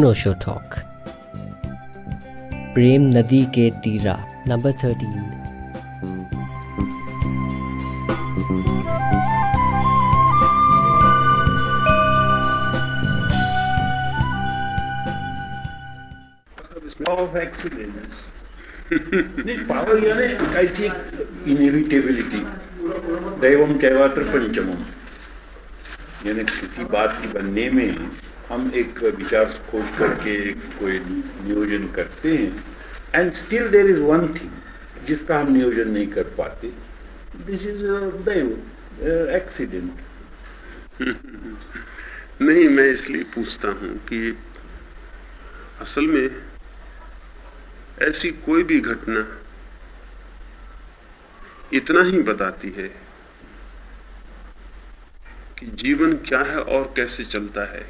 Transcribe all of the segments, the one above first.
अनोशो talk प्रेम नदी के तीरा number thirteen of accidents. Power यानी कैसी इनएविटेबिलिटी दैवम कैवात्र पंचमम यानी किसी बात के बनने में हम एक विचार खोज करके कोई नियोजन करते हैं। And still there is one thing जिसका हम नियोजन नहीं कर पाते। दिस इज़ दैव एक्सीडेंट नहीं, मैं इसलिए पूछता हूँ कि असल में ऐसी कोई भी घटना इतना ही बताती है कि जीवन क्या है और कैसे चलता है।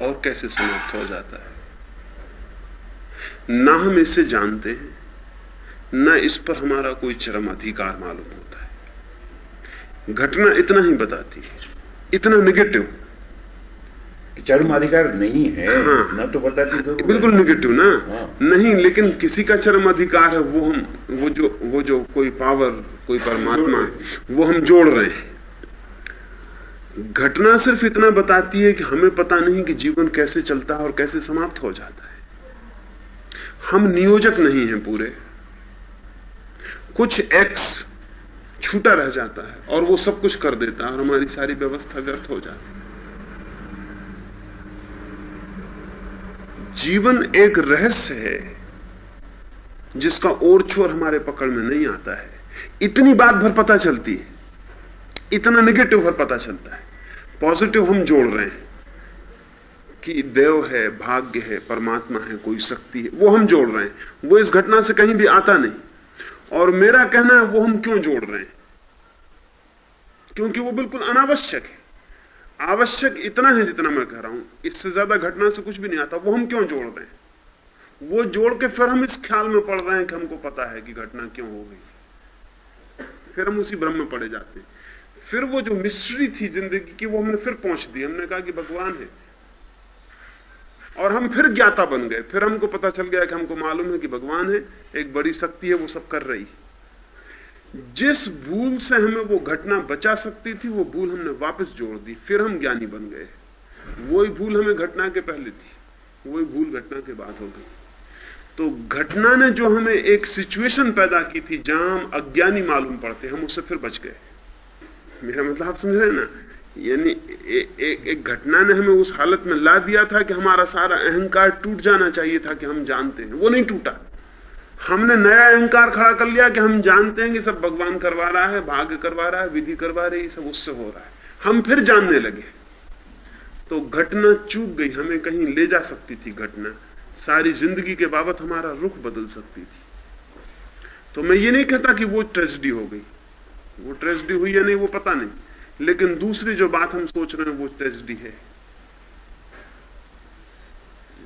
और कैसे समाप्त हो जाता है? ना हम इसे जानते हैं न इस पर हमारा कोई चरम अधिकार मालूम होता है। घटना इतना ही बताती है इतना निगेटिव चरम अधिकार नहीं है हाँ। न तो बताती ज़रूर बिल्कुल निगेटिव ना। हाँ। नहीं लेकिन किसी का चरम अधिकार है वो हम वो जो वो जो कोई पावर कोई परमात्मा है वो हम जोड़ रहे हैं। घटना सिर्फ़ इतना बताती है कि हमें पता नहीं कि जीवन कैसे चलता है और कैसे समाप्त हो जाता है। हम नियोजक नहीं हैं पूरे। कुछ एक्स छूटा रह जाता है और वो सब कुछ कर देता है और हमारी सारी व्यवस्था व्यर्थ हो जाती है। जीवन एक रहस्य है जिसका ओर छोर हमारे पकड़ में नहीं आता है। इतनी बात भर पता चलती है। इतना निगेटिव भर पता चलता है। पॉजिटिव हम जोड़ रहे हैं कि देव है, भाग्य है, परमात्मा है, कोई शक्ति है, वो हम जोड़ रहे हैं। वो इस घटना से कहीं भी आता नहीं। और मेरा कहना है, वो हम क्यों जोड़ रहे हैं? क्योंकि वो बिल्कुल अनावश्यक है। आवश्यक इतना है जितना मैं कह रहा हूँ। इससे ज़्यादा घटना से कुछ भी नहीं आता। वो हम क्यों जोड़ रहे हैं? वो जोड़ के फिर हम इस ख्याल में पड़ रहे हैं कि हमको पता है कि घटना क्यों हो गई। फिर हम उसी भ्रम में पड़े जाते हैं। फिर वो जो मिस्ट्री थी ज़िंदगी की, वो हमने फिर पहुँच दी। हमने कहा कि भगवान है। और हम फिर ज्ञाता बन गए। फिर हमको पता चल गया कि हमको मालूम है कि भगवान है। एक बड़ी शक्ति है, वो सब कर रही जिस भूल से हमें वो घटना बचा सकती थी, वो भूल हमने वापस जोड़ दी। फिर हम ज्ञानी बन गए। वही भूल हमें घटना के पहले थी। वही भूल घटना के बाद हो गई। तो घटना ने जो हमें एक सिचुएशन पैदा की थी, जहाँ हम अज्ञानी मालूम पड़ते, हम उससे फिर बच गए। मेरा मतलब आप समझ रहे हैं ना? यानी एक एक घटना ने हमें उस हालत में ला दिया था कि हमारा सारा अहंकार टूट जाना चाहिए था कि हम जानते हैं। वो नहीं टूटा। हमने नया अहंकार खड़ा कर लिया कि हम जानते हैं कि सब भगवान करवा रहा है, भाग्य करवा रहा है, विधि करवा रही है सब उससे हो रहा है। हम फिर जानने लगे। तो घटना चूक गई। हमें कहीं ले जा सकती थी घटना। सारी ज़िंदगी के बाबत हमारा रुख बदल सकती थी। तो मैं ये नहीं कहता कि वो ट्रेजिडी हो गई। वो ट्रेजिडी हुई या नहीं, वो पता नहीं। लेकिन दूसरी जो बात हम सोच रहे हैं, वो ट्रेजिडी है।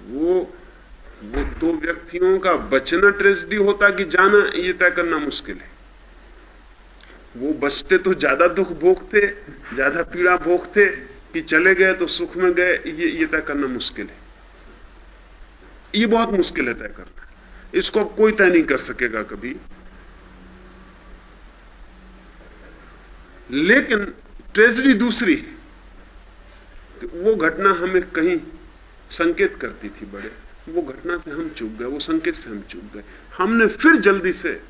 वो वो दो व्यक्तियों का बचना ट्रेजिडी होता कि जाना, ये तय करना मुश्किल है। वो बचते तो ज़्यादा दुख भोगते, ज़्यादा पीड़ा भोगते कि चले गए तो सुख में गए, ये ये तय करना मुश्किल है। ये बहुत मुश्किल है तय करना। इसको कोई तय नहीं कर सकेगा कभी। लेकिन ट्रेजरी दूसरी है। वो घटना हमें कहीं संकेत करती थी बड़े। वो घटना से हम चूक गए, वो संकेत से हम चूक गए। हमने फिर जल्दी से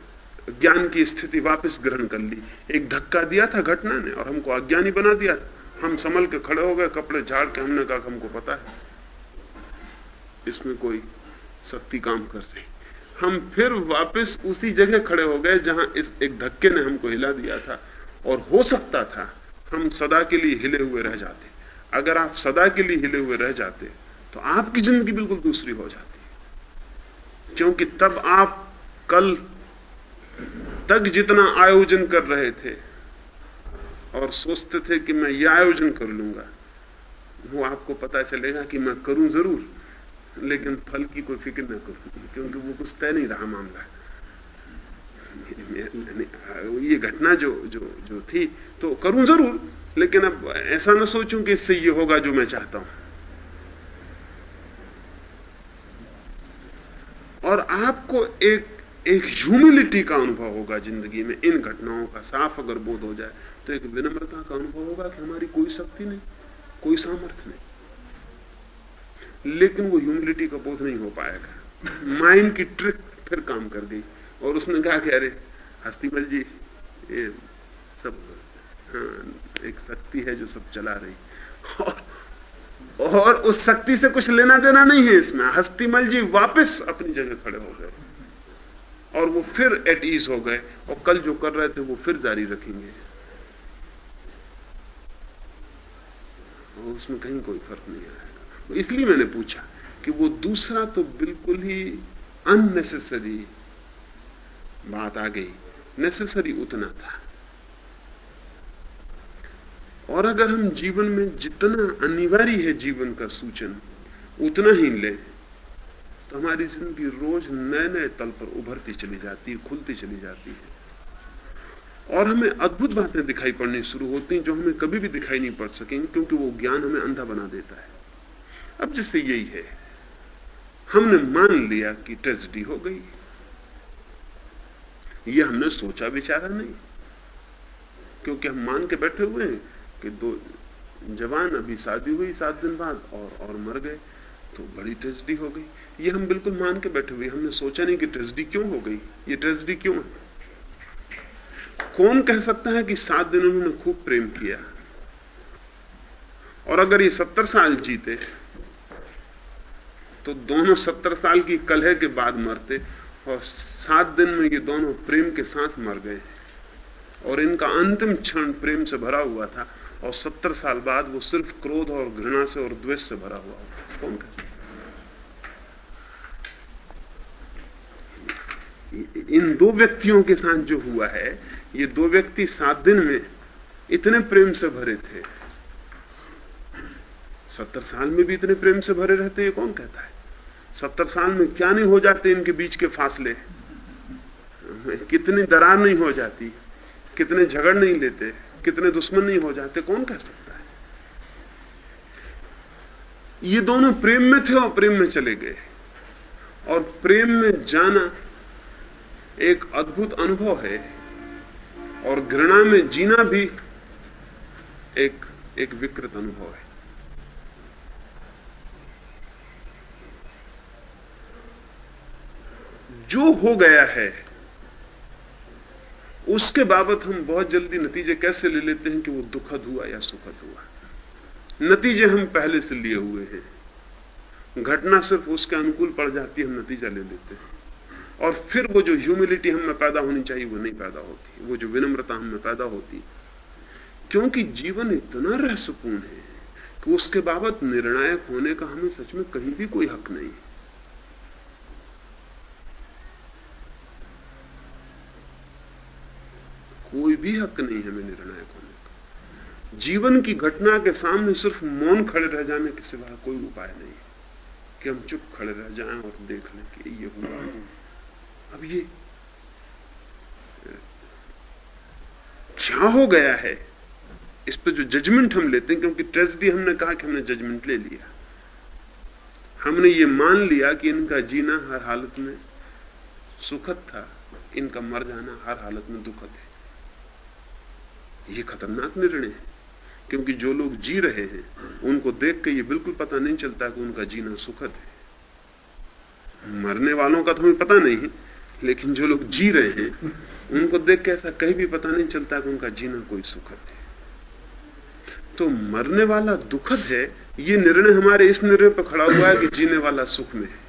ज्ञान की स्थिति वापस ग्रहण कर ली। एक धक्का दिया था घटना ने और हमको अज्ञानी बना दिया। हम संभल के खड़े हो गए, कपड़े झाड़ के, हमने कहा हमको पता है। इसमें कोई शक्ति काम कर रही। हम फिर वापस उसी जगह खड़े हो गए जहाँ इस एक धक्के ने हमको हिला दिया था। और हो सकता था हम सदा के लिए हिले हुए रह जाते। अगर आप सदा के लिए हिले हुए रह जाते तो आपकी ज़िंदगी बिल्कुल दूसरी हो जाती। क्योंकि तब आप कल तक जितना आयोजन कर रहे थे और सोचते थे कि मैं यह आयोजन कर लूँगा, वो आपको पता चलेगा कि मैं करूँ ज़रूर, लेकिन फल की कोई फ़िक्र न करूँ, क्योंकि वो कुछ तय नहीं रहा मामला। ये घटना जो जो जो थी तो करूँ ज़रूर, लेकिन अब ऐसा ना सोचूं कि इससे ये होगा जो मैं चाहता हूँ। और आपको एक एक ह्यूमिलिटी का अनुभव होगा ज़िंदगी में, इन घटनाओं का साफ़ अगर बोध हो जाए तो एक विनम्रता का अनुभव होगा कि हमारी कोई शक्ति नहीं, कोई सामर्थ्य नहीं। लेकिन वो ह्यूमिलिटी का बोध नहीं हो पाएगा। माइंड की ट्रिक फिर काम कर गई। और उसने कहा कि अरे हस्तीमल जी ये सब एक शक्ति है जो सब चला रही। और, उस शक्ति से कुछ लेना देना नहीं है इसमें। हस्तीमल जी वापस अपनी जगह खड़े हो गए। और वो फिर एट ईज हो गए। और कल जो कर रहे थे वो फिर जारी रखेंगे। उसमें कहीं कोई फ़र्क नहीं आएगा। इसलिए मैंने पूछा कि वो दूसरा तो बिल्कुल ही अननेसेसरी बात आ गई। नेसेसरी उतना था। और अगर हम जीवन में जितना अनिवार्य है जीवन का सूचन, उतना ही लें तो हमारी ज़िंदगी रोज नए नए तल पर उभरती चली जाती है, खुलती चली जाती है। और हमें अद्भुत बातें दिखाई पड़नी शुरू होती हैं जो हमें कभी भी दिखाई नहीं पड़ सकेंगी, क्योंकि वो ज्ञान हमें अंधा बना देता है। अब जैसे यही है। हमने मान लिया कि ट्रेजिडी हो गई। ये हमने सोचा विचारा नहीं। क्योंकि हम मान के बैठे हुए हैं कि दो जवान अभी शादी हुई सात दिन बाद और और मर गए तो बड़ी ट्रेजिडी हो गई। ये हम बिल्कुल मान के बैठे हुए हमने सोचा नहीं कि ट्रेजिडी क्यों हो गई। ये ट्रेजिडी क्यों है? कौन कह सकता है कि सात दिन उन्होंने खूब प्रेम किया? और अगर ये सत्तर साल जीते तो दोनों सत्तर साल की कलह के बाद मरते और सात दिन में ये दोनों प्रेम के साथ मर गए। और इनका अंतिम क्षण प्रेम से भरा हुआ था। और सत्तर साल बाद वो सिर्फ़ क्रोध और घृणा से और द्वेष से भरा हुआ कौन कह सकता इन दो व्यक्तियों के साथ जो हुआ है, ये दो व्यक्ति सात दिन में इतने प्रेम से भरे थे। सत्तर साल में भी इतने प्रेम से भरे रहते ये कौन कहता है? सत्तर साल में क्या नहीं हो जाते इनके बीच के फासले? कितनी दरार नहीं हो जाती, कितने झगड़ नहीं लेते, कितने दुश्मन नहीं हो जाते, कौन कह सकता है? ये दोनों प्रेम में थे और प्रेम में चले गए। और प्रेम में जाना एक अद्भुत अनुभव है और घृणा में जीना भी एक एक विकृत अनुभव है। जो हो गया है, उसके बाबत हम बहुत जल्दी नतीजे कैसे ले लेते हैं कि वो दुखद हुआ या सुखद हुआ? नतीजे हम पहले से लिए हुए हैं। घटना सिर्फ़ उसके अनुकूल पड़ जाती है, हम नतीजा ले लेते हैं। और फिर वो जो ह्यूमिलिटी हमें पैदा होनी चाहिए, वो नहीं पैदा होती। वो जो विनम्रता हमें पैदा होती, क्योंकि जीवन इतना रहस्यपूर्ण है कि उसके बाबत निर्णायक होने का हमें सच में कहीं भी कोई हक नहीं कोई भी हक नहीं हमें निर्णायक होने का। जीवन की घटना के सामने सिर्फ़ मौन खड़े रह जाने के सिवा कोई उपाय नहीं है कि हम चुप खड़े रह जाएँ और देख लें कि ये हुआ अब ये, क्या हो गया है? इस पर जो जजमेंट हम लेते हैं, क्योंकि ट्रेजिडी हमने कहा कि हमने जजमेंट ले लिया। हमने ये मान लिया कि इनका जीना हर हालत में सुखद था, इनका मर जाना हर हालत में दुखद है। ये खतरनाक निर्णय है। क्योंकि जो लोग जी रहे हैं, उनको देख के ये बिल्कुल पता नहीं चलता कि उनका जीना सुखद है। मरने वालों का तो हमें पता नहीं है, लेकिन जो लोग जी रहे हैं, उनको देख के ऐसा कहीं भी पता नहीं चलता कि उनका जीना कोई सुखद है। तो मरने वाला दुखद है, ये निर्णय हमारे इस निर्णय पर खड़ा हुआ है कि जीने वाला सुख में है।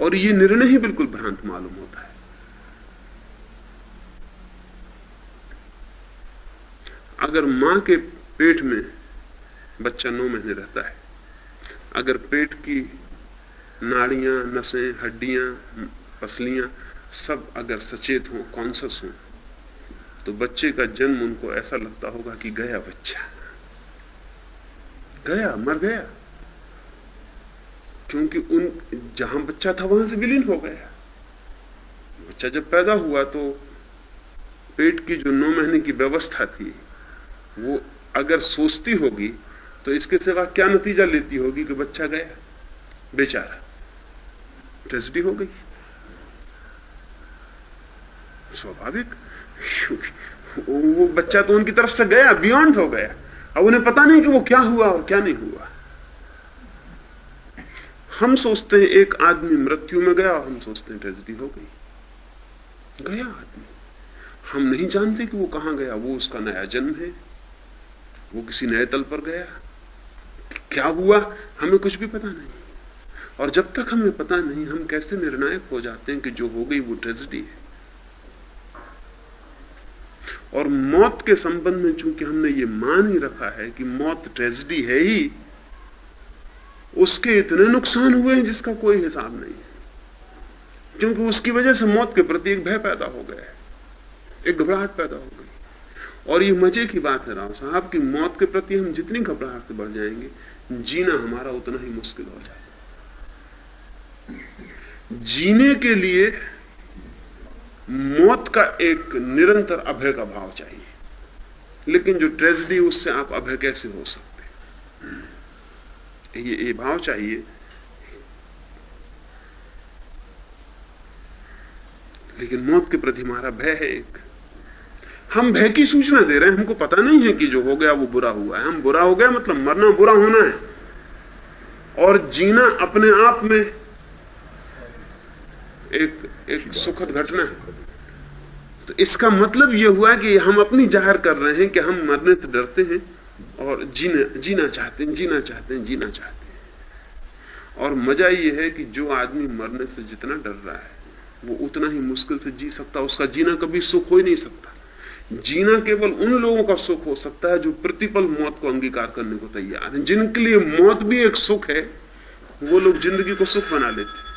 और ये निर्णय ही बिल्कुल भ्रांत मालूम होता है। अगर माँ के पेट में बच्चा नौ महीने रहता है, अगर पेट की नाड़ियाँ, नसें, हड्डियाँ पसलियाँ सब अगर सचेत हों कॉन्सियस हों तो बच्चे का जन्म उनको ऐसा लगता होगा कि गया बच्चा। गया, मर गया। क्योंकि उन, जहाँ बच्चा था, वहाँ से विलीन हो गया। बच्चा जब पैदा हुआ तो पेट की जो नौ महीने की व्यवस्था थी वो अगर सोचती होगी तो इसके सिवा क्या नतीजा लेती होगी कि बच्चा गया? बेचारा। ट्रेजिडी हो गई। स्वाभाविक। वो बच्चा तो उनकी तरफ़ से गया बियॉन्ड हो गया। अब उन्हें पता नहीं कि वो क्या हुआ और क्या नहीं हुआ। हम सोचते हैं एक आदमी मृत्यु में गया और हम सोचते हैं ट्रेजिडी हो गई। गया आदमी। हम नहीं जानते कि वो कहाँ गया, वो उसका नया जन्म है। वो किसी नए तल पर गया। क्या हुआ? हमें कुछ भी पता नहीं। और जब तक हमें पता नहीं, हम कैसे निर्णायक हो जाते हैं कि जो हो गई वो ट्रेजिडी है। और मौत के संबंध में चूँकि हमने ये मान ही रखा है कि मौत ट्रेजिडी है ही, उसके इतने नुकसान हुए हैं जिसका कोई हिसाब नहीं है। क्योंकि उसकी वजह से मौत के प्रति एक भय पैदा हो गया है, एक घबराहट पैदा हो गई। और ये मज़े की बात है राव साहब, की मौत के प्रति हम जितनी घबराहट से बढ़ जाएँगे, जीना हमारा उतना ही मुश्किल हो जाएगा। जीने के लिए मौत का एक निरंतर अभय का भाव चाहिए। लेकिन जो ट्रेजिडी, उससे आप अभय कैसे हो सकते ये ये भाव चाहिए। लेकिन मौत के प्रति हमारा भय है एक। हम भय की सूचना दे रहे हैं, हमको पता नहीं है कि जो हो गया वो बुरा हुआ है। हम बुरा हो गया मतलब मरना बुरा होना है। और जीना अपने आप में एक एक सुखद घटना है। तो इसका मतलब यह हुआ कि हम अपनी ज़ाहिर कर रहे हैं कि हम मरने से डरते हैं और जीना जीना चाहते हैं, जीना चाहते हैं, जीना चाहते हैं। और मज़ा यह है कि जो आदमी मरने से जितना डर रहा है, वो उतना ही मुश्किल से जी सकता उसका जीना कभी सुख हो ही नहीं सकता। जीना केवल उन लोगों का सुख हो सकता है जो प्रतिपल मौत को अंगीकार करने को तैयार हैं। जिनके लिए मौत भी एक सुख है, वो लोग ज़िंदगी को सुख बना लेते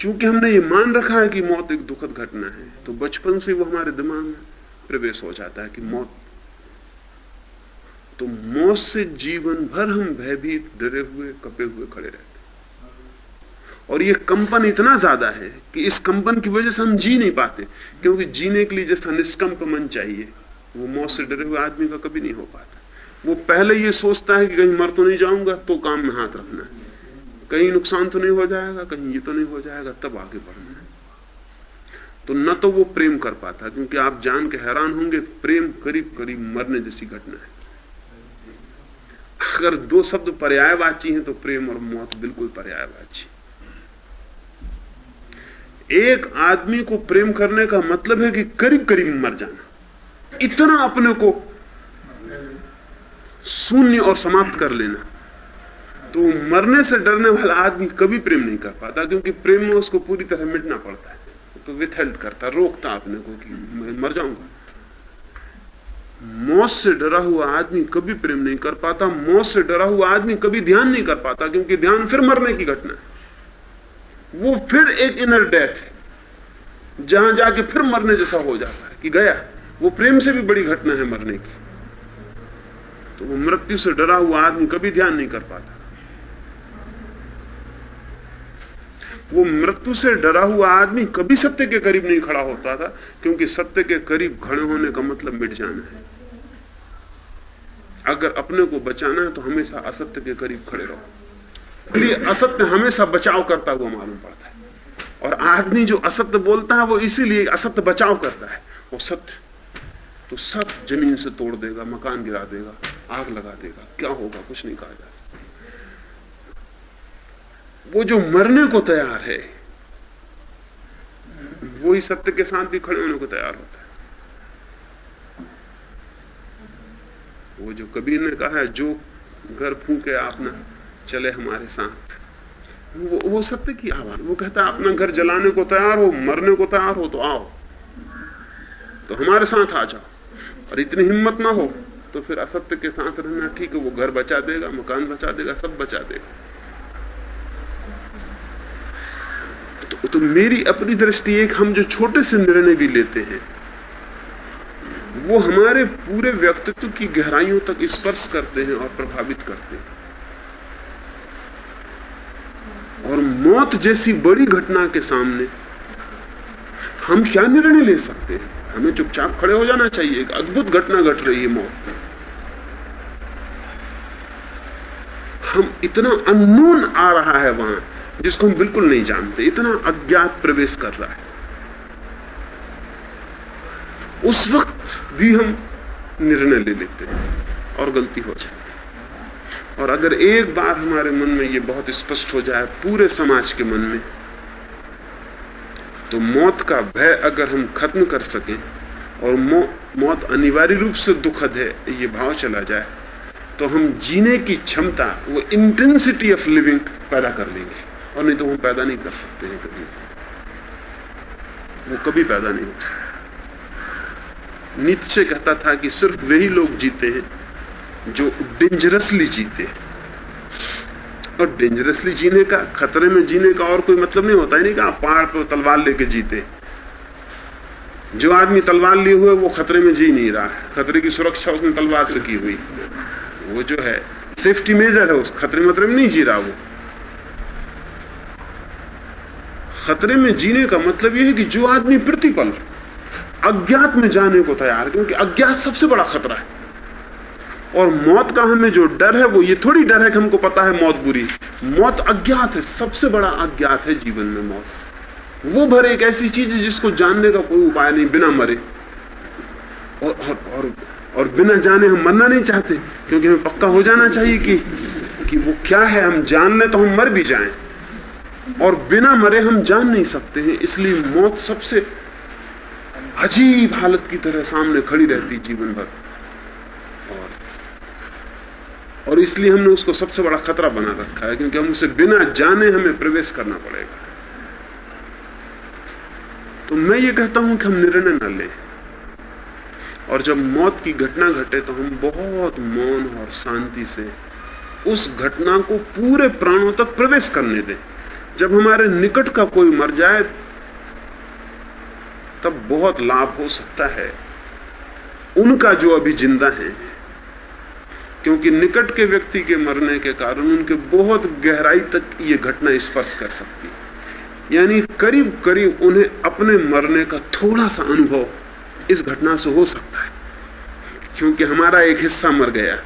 चूँकि हमने ये मान रखा है कि मौत एक दुखद घटना है तो बचपन से वो हमारे दिमाग में प्रवेश हो जाता है कि मौत। तो मौत से जीवन भर हम भयभीत, डरे हुए, कपे हुए खड़े रहते और ये कंपन इतना ज़्यादा है कि इस कंपन की वजह से हम जी नहीं पाते, क्योंकि जीने के लिए जैसा निष्कंप मन चाहिए, वो मौत से डरे हुए आदमी का कभी नहीं हो पाता। वो पहले ये सोचता है कि कहीं मर तो नहीं जाऊँगा तो काम में हाथ रखना है। कहीं नुकसान तो नहीं हो जाएगा, कहीं ये तो नहीं हो जाएगा, तब आगे बढ़ना है। तो न तो वो प्रेम कर पाता, क्योंकि आप जान के हैरान होंगे, प्रेम करीब करीब मरने जैसी घटना है। अगर दो शब्द पर्यायवाची हैं तो प्रेम और मौत बिल्कुल पर्यायवाची। एक आदमी को प्रेम करने का मतलब है कि करीब करीब मर जाना। इतना अपने को शून्य और समाप्त कर लेना। तो मरने से डरने वाला आदमी कभी प्रेम नहीं कर पाता, क्योंकि प्रेम में उसको पूरी तरह मिटना पड़ता है। तो विथेल्ड करता, रोकता अपने को कि मैं मर जाऊँगा। मौत से डरा हुआ आदमी कभी प्रेम नहीं कर पाता, मौत से डरा हुआ आदमी कभी ध्यान नहीं कर पाता, क्योंकि ध्यान फिर मरने की घटना है। वो फिर एक इनर डेथ है। जहाँ जाके फिर मरने जैसा हो जाता है कि गया। वो प्रेम से भी बड़ी घटना है मरने की। तो वो मृत्यु से डरा हुआ आदमी कभी ध्यान नहीं कर पाता। वो मृत्यु से डरा हुआ आदमी कभी सत्य के करीब नहीं खड़ा होता था, क्योंकि सत्य के करीब खड़े होने का मतलब मिट जाना है। अगर अपने को बचाना है तो हमेशा असत्य के करीब खड़े रहो। इसलिए असत्य हमेशा बचाव करता हुआ मालूम पड़ता है। और आदमी जो असत्य बोलता है, वो इसीलिए असत्य बचाव करता है। वो सत्य। तो सब ज़मीन से तोड़ देगा, मकान गिरा देगा, आग लगा देगा, क्या होगा, कुछ नहीं कहा जा सकता। वो जो मरने को तैयार है वो ही सत्य के साथ भी खड़े होने को तैयार होता है। वो जो कबीर ने कहा है, जो घर फूके आप ना चले हमारे साथ। वो, वो सत्य की आवाज़? वो कहता अपना घर जलाने को तैयार हो मरने को तैयार हो तो आओ। तो हमारे साथ आ जाओ। और इतनी हिम्मत ना हो तो फिर असत्य के साथ रहना ठीक है। वो घर बचा देगा मकान बचा देगा सब बचा देगा। तो, तो मेरी अपनी दृष्टि एक हम जो छोटे से निर्णय भी लेते हैं वो हमारे पूरे व्यक्तित्व की गहराइयों तक स्पर्श करते हैं और प्रभावित करते हैं। और मौत जैसी बड़ी घटना के सामने हम क्या निर्णय ले सकते हैं? हमें चुपचाप खड़े हो जाना चाहिए। एक अद्भुत घटना घट गट रही है मौत हम इतना अननोन आ रहा है वहाँ, जिसको हम बिल्कुल नहीं जानते। इतना अज्ञात प्रवेश कर रहा है। उस वक्त भी हम निर्णय ले लेते हैं और गलती हो है। और अगर एक बार हमारे मन में यह बहुत स्पष्ट हो जाए पूरे समाज के मन में तो मौत का भय अगर हम खत्म कर सकें और मौ, मौत अनिवार्य रूप से दुखद है ये भाव चला जाए तो हम जीने की क्षमता वो इंटेंसिटी ऑफ़ लिविंग पैदा कर लेंगे। और नहीं तो हम पैदा नहीं कर सकते हैं कभी। वो कभी पैदा नहीं हो सकता। नीचे कहता था कि सिर्फ़ वही लोग जीते हैं जो डेंजरसली जीते और डेंजरसली जीने का, खतरे में जीने का और कोई मतलब नहीं होता है नहीं कि आप पहाड़ पर तलवार लेके जीते जो आदमी तलवार लिए हुए, वो खतरे में जी नहीं रहा है। खतरे की सुरक्षा उसने तलवार से की हुई। वो जो है सेफ्टी मेजर है उस, खतरे मतरे में नहीं जी रहा वो। खतरे में जीने का मतलब यह है कि जो आदमी प्रतिपल, अज्ञात में जाने को तैयार क्योंकि अज्ञात सबसे बड़ा खतरा है। और मौत का हमें जो डर है वो ये थोड़ी डर है कि हमको पता है मौत बुरी। मौत अज्ञात है सबसे बड़ा अज्ञात है जीवन में मौत। वो भर एक ऐसी चीज़ है जिसको जानने का कोई उपाय नहीं बिना मरे। और और और, और बिना जाने हम मरना नहीं चाहते क्योंकि हमें पक्का हो जाना चाहिए कि कि वो क्या है हम जान ले तो हम मर भी जाएँ। और बिना मरे हम जान नहीं सकते हैं इसलिए मौत सबसे अजीब हालत की तरह सामने खड़ी रहती जीवन भर। और और इसलिए हमने उसको सबसे बड़ा खतरा बना रखा है, क्योंकि हम उसे बिना जाने हमें प्रवेश करना पड़ेगा। तो मैं ये कहता हूँ कि हम निर्णय न लें। और जब मौत की घटना घटे तो हम बहुत मौन और शांति से उस घटना को पूरे प्राणों तक प्रवेश करने दें। जब हमारे निकट का कोई मर जाए, तब बहुत लाभ हो सकता है। उनका जो अभी ज़िंदा है क्योंकि निकट के व्यक्ति के मरने के कारण उनके बहुत गहराई तक ये घटना स्पर्श कर सकती यानी करीब करीब उन्हें अपने मरने का थोड़ा सा अनुभव इस घटना से हो सकता है, क्योंकि हमारा एक हिस्सा मर गया।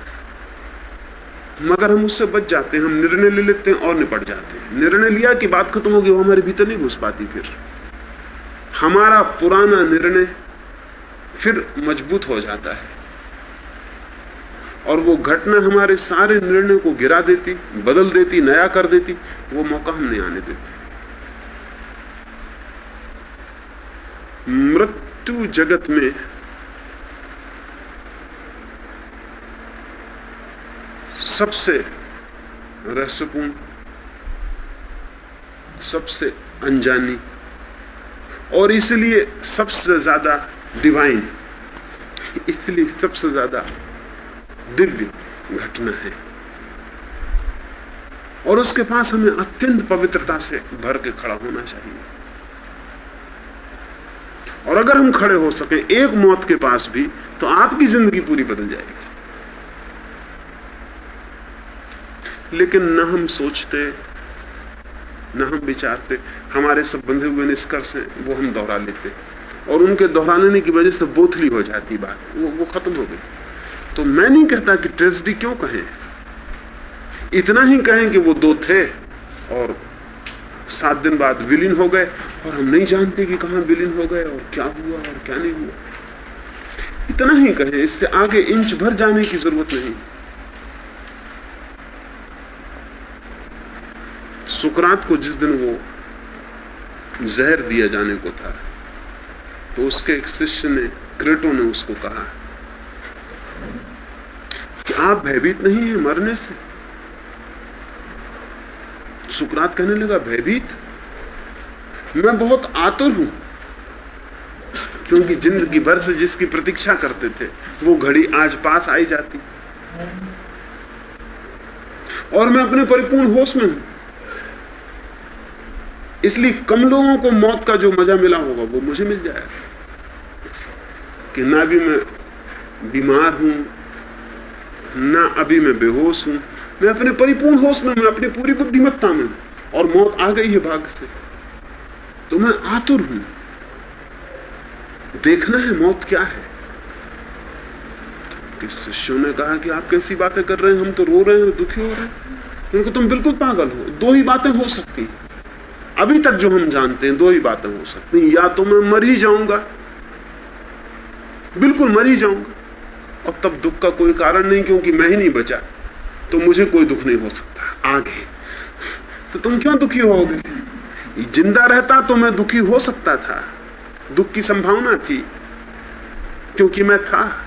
मगर हम उससे बच जाते हैं, हम निर्णय ले लेते हैं और निपट जाते हैं। निर्णय लिया कि बात खत्म होगी, वो हमारे भीतर नहीं घुस पाती फिर। हमारा पुराना निर्णय फिर मज़बूत हो जाता है। और वो घटना हमारे सारे निर्णय को गिरा देती, बदल देती, नया कर देती, वो मौका हम नहीं आने देते। मृत्यु जगत में सबसे रहस्यपूर्ण, सबसे अनजानी और इसलिए सबसे ज़्यादा डिवाइन इसलिए सबसे ज़्यादा दिव्य घटना है। और उसके पास हमें अत्यंत पवित्रता से भर के खड़ा होना चाहिए। और अगर हम खड़े हो सके एक मौत के पास भी तो आपकी ज़िंदगी पूरी बदल जाएगी। लेकिन न हम सोचते, न हम विचारते, हमारे सब बंधे हुए निष्कर्ष हैं, वो हम दोहरा लेते। और उनके दोहराने की वजह से बोथली हो जाती बात, वो वो खत्म हो गई। तो मैं नहीं कहता कि ट्रेजिडी क्यों कहें। इतना ही कहें कि वो दो थे और सात दिन बाद विलीन हो गए और हम नहीं जानते कि कहाँ विलीन हो गए और क्या हुआ और क्या नहीं हुआ। इतना ही कहें, इससे आगे इंच भर जाने की ज़रूरत नहीं। सुकरात को जिस दिन वो जहर दिया जाने को था तो उसके एक शिष्य ने, क्रेटो ने उसको कहा आप भयभीत नहीं है मरने से? सुकरात कहने लगा, भयभीत? मैं बहुत आतुर हूँ, क्योंकि ज़िंदगी भर से जिसकी प्रतीक्षा करते थे, वो घड़ी आज पास आई जाती। और मैं अपने परिपूर्ण होश में हूँ। इसलिए कम लोगों को मौत का जो मज़ा मिला होगा, वो मुझे मिल जाएगा। कि ना भी मैं बीमार हूँ ना अभी मैं बेहोश हूँ। मैं अपने परिपूर्ण होश में मैं अपनी पूरी बुद्धिमत्ता में और मौत आ गई है भाग्य से। तो मैं आतुर हूँ। देखना है मौत क्या है। किस शिष्यों ने कहा कि आप कैसी बातें कर रहे हैं? हम तो रो रहे हैं, दुखी हो रहे हैं। क्योंकि तुम बिल्कुल पागल हो। दो ही बातें हो सकती अभी तक जो हम जानते हैं, दो ही बातें हो सकती या तो मैं मर ही जाऊँगा। बिल्कुल मर ही जाऊँगा। और तब दुख का कोई कारण नहीं क्योंकि मैं ही नहीं बचा। तो मुझे कोई दुख नहीं हो सकता। आगे। तो तुम क्यों दुखी होगे? ज़िंदा रहता तो मैं दुखी हो सकता था। दुख की संभावना थी, क्योंकि मैं था।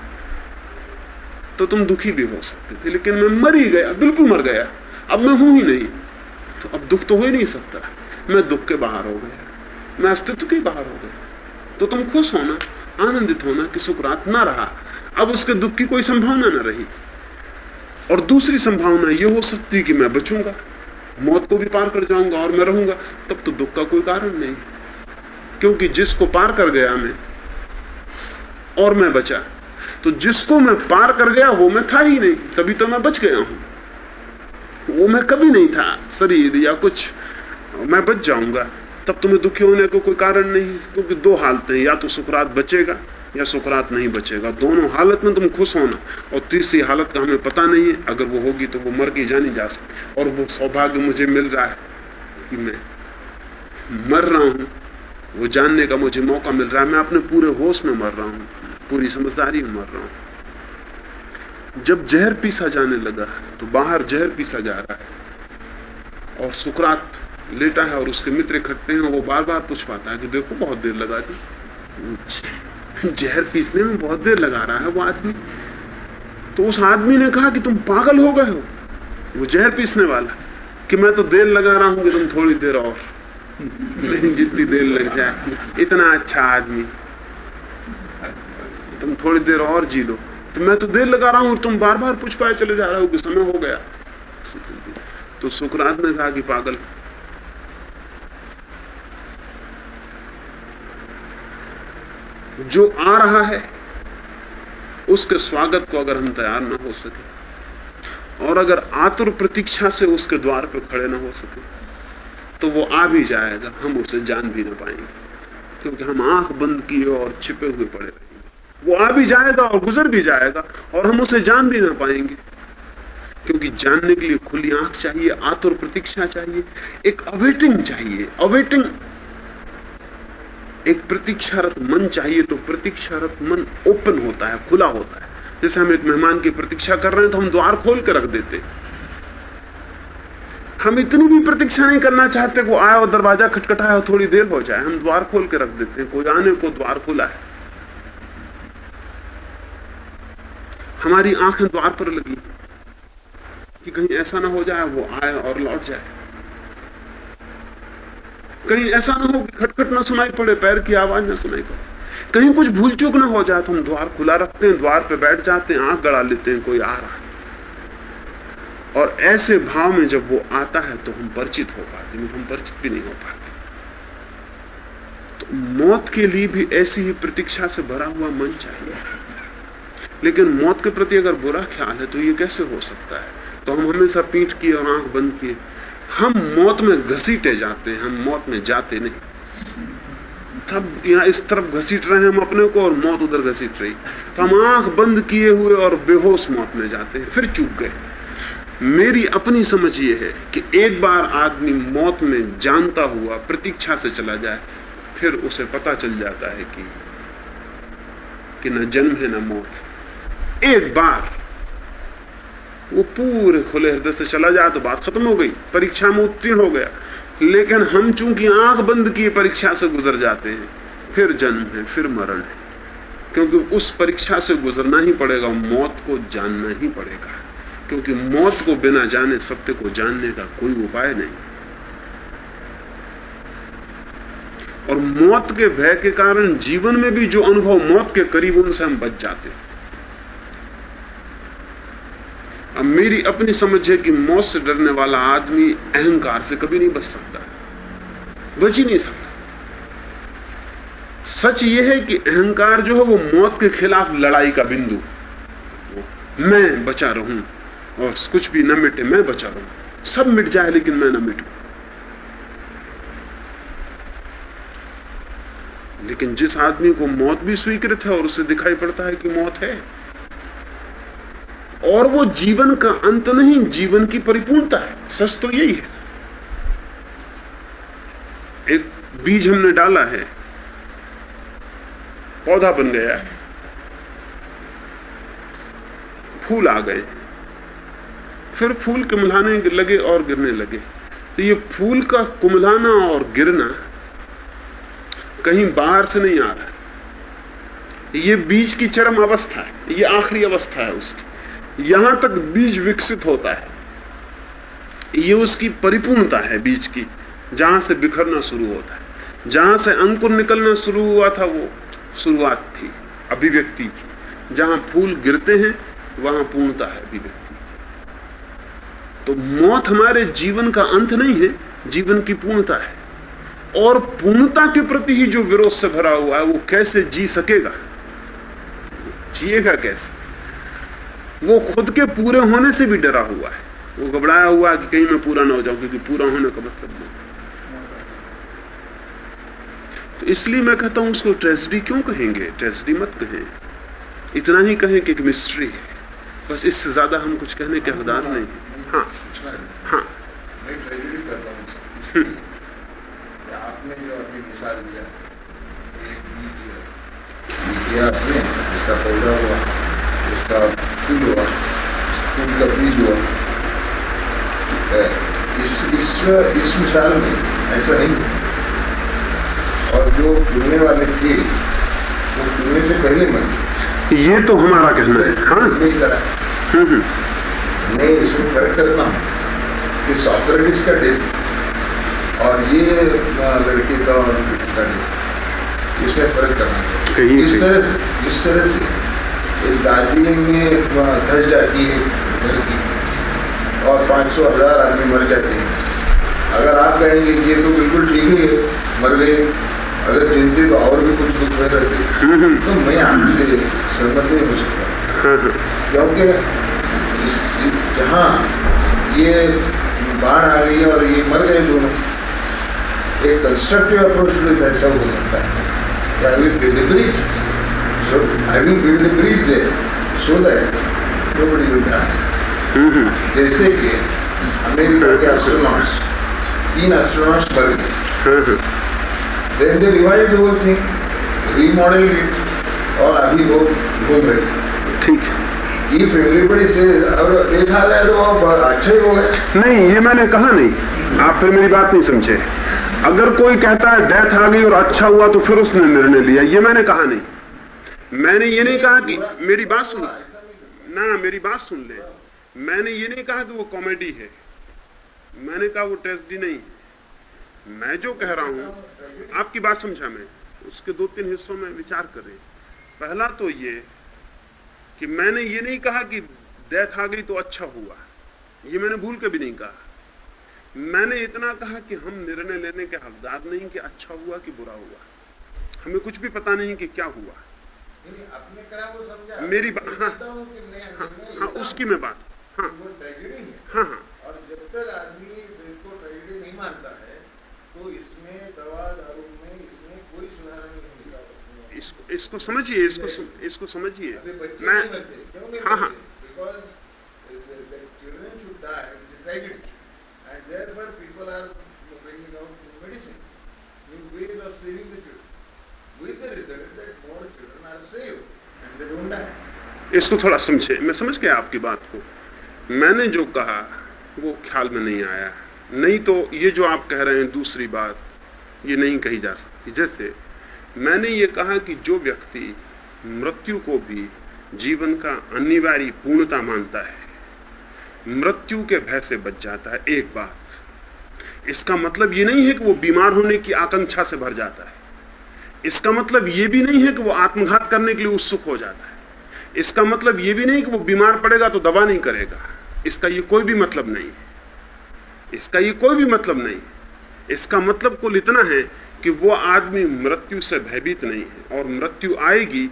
तो तुम दुखी भी हो सकते थे, लेकिन मैं मर ही गया, बिल्कुल मर गया। अब मैं हूँ ही नहीं। तो अब दुख तो हो ही नहीं सकता। मैं दुख के बाहर हो गया। मैं अस्तित्व के बाहर हो गया। तो तुम खुश होना, आनंदित होना कि सुकरात ना रहा। अब उसके दुख की कोई संभावना ना रही। और दूसरी संभावना यह हो सकती कि मैं बचूँगा, मौत को भी पार कर जाऊँगा और मैं रहूँगा, तब तो दुख का कोई कारण नहीं। क्योंकि जिसको पार कर गया मैं, और मैं बचा तो जिसको मैं पार कर गया, वो मैं था ही नहीं, तभी तो मैं बच गया हूँ। वो मैं कभी नहीं था, शरीर या कुछ, मैं बच जाऊँगा, तब तुम्हें दुखी होने को कोई कारण नहीं, क्योंकि दो हालतें, या तो सुकरात बचेगा या सुकरात नहीं बचेगा। दोनों हालत में तुम खुश होना। और तीसरी हालत का हमें पता नहीं है। अगर वो होगी तो वो मर के जानी जा सकती और वो सौभाग्य मुझे मिल रहा है कि मैं मर रहा हूँ। वो जानने का मुझे मौका मिल रहा है। मैं अपने पूरे होश में मर रहा हूँ। पूरी समझदारी में मर रहा हूँ। जब जहर पीसा जाने लगा तो बाहर जहर पीसा जा रहा है। और सुकरात लेटा है और उसके मित्र इकट्ठे हैं। वो बार बार पूछ पाता है कि देखो, बहुत देर लगा दी। जहर पीसने में बहुत देर लगा रहा है वो आदमी। तो उस आदमी ने कहा कि तुम पागल हो गए हो। वो जहर पीसने वाला, कि मैं तो देर लगा रहा हूँ कि तुम थोड़ी देर और। नहीं जितनी देर लग जाए, इतना अच्छा आदमी। तुम थोड़ी देर और जी लो। तो मैं तो देर लगा रहा हूँ, तुम बार बार पूछ पाए चले जा रहे हो कि समय हो गया। तो सुकरात ने कहा कि पागल। जो आ रहा है, उसके स्वागत को अगर हम तैयार ना हो सके, और अगर आतुर प्रतीक्षा से उसके द्वार पर खड़े ना हो सके तो वो आ भी जाएगा, हम उसे जान भी ना पाएँगे, क्योंकि हम आँख बंद किए और छिपे हुए पड़े रहेंगे। वो आ भी जाएगा और गुजर भी जाएगा, और हम उसे जान भी ना पाएँगे, क्योंकि जानने के लिए खुली आँख चाहिए, आतुर प्रतीक्षा चाहिए, एक अवेटिंग चाहिए अवेटिंग एक प्रतीक्षारत मन चाहिए तो प्रतीक्षारत मन ओपन होता है, खुला होता है। जैसे हम एक मेहमान की प्रतीक्षा कर रहे हैं तो हम द्वार खोल के रख देते हम इतनी भी प्रतीक्षा नहीं करना चाहते वो आए और दरवाज़ा खटखटाए और थोड़ी देर हो जाए। हम द्वार खोल के रख देते हैं। कोई आने को द्वार खुला है। हमारी आँखें द्वार पर लगी कि कहीं ऐसा ना हो जाए, वो आए और लौट जाए। कहीं ऐसा ना हो कि खटखट ना सुनाई पड़े, पैर की आवाज़ ना सुनाई पड़े। कहीं कुछ भूल चूक ना हो जाए तो हम द्वार खुला रखते हैं, द्वार पे बैठ जाते हैं, आँख गड़ा लेते हैं, कोई आ रहा है। और ऐसे भाव में जब वो आता है तो हम परिचित हो पाते नहीं हम परिचित भी नहीं हो पाते। तो मौत के लिए भी ऐसी ही प्रतीक्षा से भरा हुआ मन चाहिए। लेकिन मौत के प्रति अगर बुरा ख्याल है तो ये कैसे हो सकता है? तो हम हमेशा पीठ किए और आँख बंद किए। हम मौत में घसीटे जाते हैं, हम मौत में जाते नहीं। तब यहाँ इस तरफ़ घसीट रहे हैं हम अपने को और मौत उधर घसीट रही। तो हम आँख बंद किए हुए और बेहोश मौत में जाते हैं, फिर चूक गए। मेरी अपनी समझ यह है कि एक बार आदमी मौत में जानता हुआ प्रतीक्षा से चला जाए, फिर उसे पता चल जाता है कि कि न जन्म है न मौत। एक बार वो पूरे खुले हृदय से चला जाए तो बात खत्म हो गई, परीक्षा में उत्तीर्ण हो गया। लेकिन हम चूँकि आँख बंद किए परीक्षा से गुजर जाते हैं, फिर जन्म है, फिर मरण है। क्योंकि उस परीक्षा से गुजरना ही पड़ेगा, मौत को जानना ही पड़ेगा। क्योंकि मौत को बिना जाने, सत्य को जानने का कोई उपाय नहीं। और मौत के भय के कारण जीवन में भी जो अनुभव, मौत के करीब उनसे हम बच जाते हैं। अब मेरी अपनी समझ है कि मौत से डरने वाला आदमी अहंकार से कभी नहीं बच सकता। बच ही नहीं सकता। सच यह है कि अहंकार जो है वो मौत के खिलाफ लड़ाई का बिंदु। मैं बचा रहूँ और कुछ भी न मिटे, मैं बचा रहूँ। सब मिट जाए, लेकिन मैं न मिटू। लेकिन जिस आदमी को मौत भी स्वीकृत है और उसे दिखाई पड़ता है कि मौत है और वो जीवन का अंत नहीं, जीवन की परिपूर्णता है। सच तो यही है। एक बीज हमने डाला है। पौधा बन गया है। फूल आ गए। फिर फूल कुमलाने लगे और गिरने लगे। तो ये फूल का कुमलाना और गिरना कहीं बाहर से नहीं आ रहा। है ये बीज की चरम अवस्था है। ये आखिरी अवस्था है उसकी। यहाँ तक बीज विकसित होता है। ये उसकी परिपूर्णता है बीज की, जहाँ से बिखरना शुरू होता है। जहाँ से अंकुर निकलना शुरू हुआ था, वो शुरुआत थी, अभिव्यक्ति की। जहाँ फूल गिरते हैं, वहाँ पूर्णता है, अभिव्यक्ति तो मौत हमारे जीवन का अंत नहीं है, जीवन की पूर्णता है। और पूर्णता के प्रति ही जो विरोध से भरा हुआ है, वो कैसे जी सकेगा? जिएगा कैसे? वो खुद के पूरे होने से भी डरा हुआ है। वो घबराया हुआ है कि कहीं मैं पूरा ना हो जाऊँ क्योंकि पूरा होने का मतलब नहीं। तो इसलिए मैं कहता हूँ उसको ट्रेजिडी क्यों कहेंगे? ट्रेजिडी मत कहें। इतना ही कहें कि एक मिस्ट्री है। बस इससे ज़्यादा हम कुछ कहने के हकदार नहीं है। हाँ हाँ। आपने जो अभी मिसाल दिया एक बीज दिया आपने इसका पौधा हुआ। इसका का बीज हुआ इस इस इस मिसाल में ऐसा नहीं और जो फूलने वाले थे वो फूलने से पहले मर ये तो हमारा कहना है हाँ नहीं हम्म। मैं इसमें फ़र्क करता हूँ कि सॉक्रेटिस का डेथ और ये लड़के का और डेथ इसमें फ़र्क करना चाहिए इस तरह से इस तरह से दार्जिलिंग में धस जाती है धरती और पाँच सौ हज़ार आदमी मर जाते हैं। अगर आप कहेंगे ये तो बिल्कुल ठीक ही है मर गए। अगर जिनते तो और भी कुछ दुख में रहते हम्म, हम्म। तो मैं आपसे सहमत नहीं हो सकता। हाँ, हाँ। क्योंकि जहाँ ये बाढ़ आ गई है और ये मर गए दोनों। एक कंस्ट्रक्टिव अप्रोच में सब हो सकता है। या we so having build the bridge there so that nobody will die hmm, hmm. जैसे कि अमेरिका के एस्ट्रोनॉट्स तीन एस्ट्रोनॉट्स मर गए हाँ, हाँ। Then they revive the whole thing remodel it और अभी वो घूम रहे ठीक है If everybody says, अब देखा जाए तो वो अच्छा ही होगा नहीं ये मैंने कहा नहीं। आप फिर मेरी बात नहीं समझे। अगर कोई कहता है डेथ आ गई और अच्छा हुआ तो फिर उसने निर्णय लिया। ये मैंने कहा नहीं। मैंने ये नहीं कहा कि मेरी बात सुन ना मेरी बात सुन ले। मैंने ये नहीं कहा कि वो कॉमेडी है। मैंने कहा वो ट्रेजिडी नहीं है। मैं जो कह रहा हूँ, आपकी बात समझा मैं। उसके दो तीन हिस्सों में विचार करें। पहला तो ये कि मैंने ये नहीं कहा कि डेथ आ गई तो अच्छा हुआ। ये मैंने भूल के भी नहीं कहा। मैंने इतना कहा कि हम निर्णय लेने के हकदार नहीं कि अच्छा हुआ कि बुरा हुआ। हमें कुछ भी पता नहीं कि क्या हुआ। मेरी बा- मैं हाँ, हूँ हाँ, उसकी मैं बात हाँ। है। हाँ और जब तक आदमी इसको ट्रेजेडी नहीं मानता है तो इसमें दवा दारू में इसमें कोई सुधार नहीं होगा इसको इसको समझिए इसको सम- इसको समझिए। मैं हाँ, हाँ। Because children should die it tragedy and therefore people are bringing out medicine new ways of saving the children इसको थोड़ा समझे। मैं समझ गया आपकी बात को। मैंने जो कहा, वो ख्याल में नहीं आया। नहीं तो ये जो आप कह रहे हैं, दूसरी बात, ये नहीं कही जा सकती। जैसे, मैंने ये कहा कि जो व्यक्ति मृत्यु को भी जीवन का अनिवार्य पूर्णता मानता है, मृत्यु के भय से बच जाता है, एक बात। इसका मतलब ये नहीं है कि वो बीमार होने की आकांक्षा से भर जाता है। इसका मतलब यह भी नहीं है कि वो आत्मघात करने के लिए उत्सुक हो जाता है। इसका मतलब यह भी नहीं कि वो बीमार पड़ेगा तो दवा नहीं करेगा। इसका ये कोई भी मतलब नहीं है। इसका ये कोई भी मतलब नहीं है। इसका मतलब कुल इतना है कि वो आदमी मृत्यु से भयभीत नहीं है और मृत्यु आएगी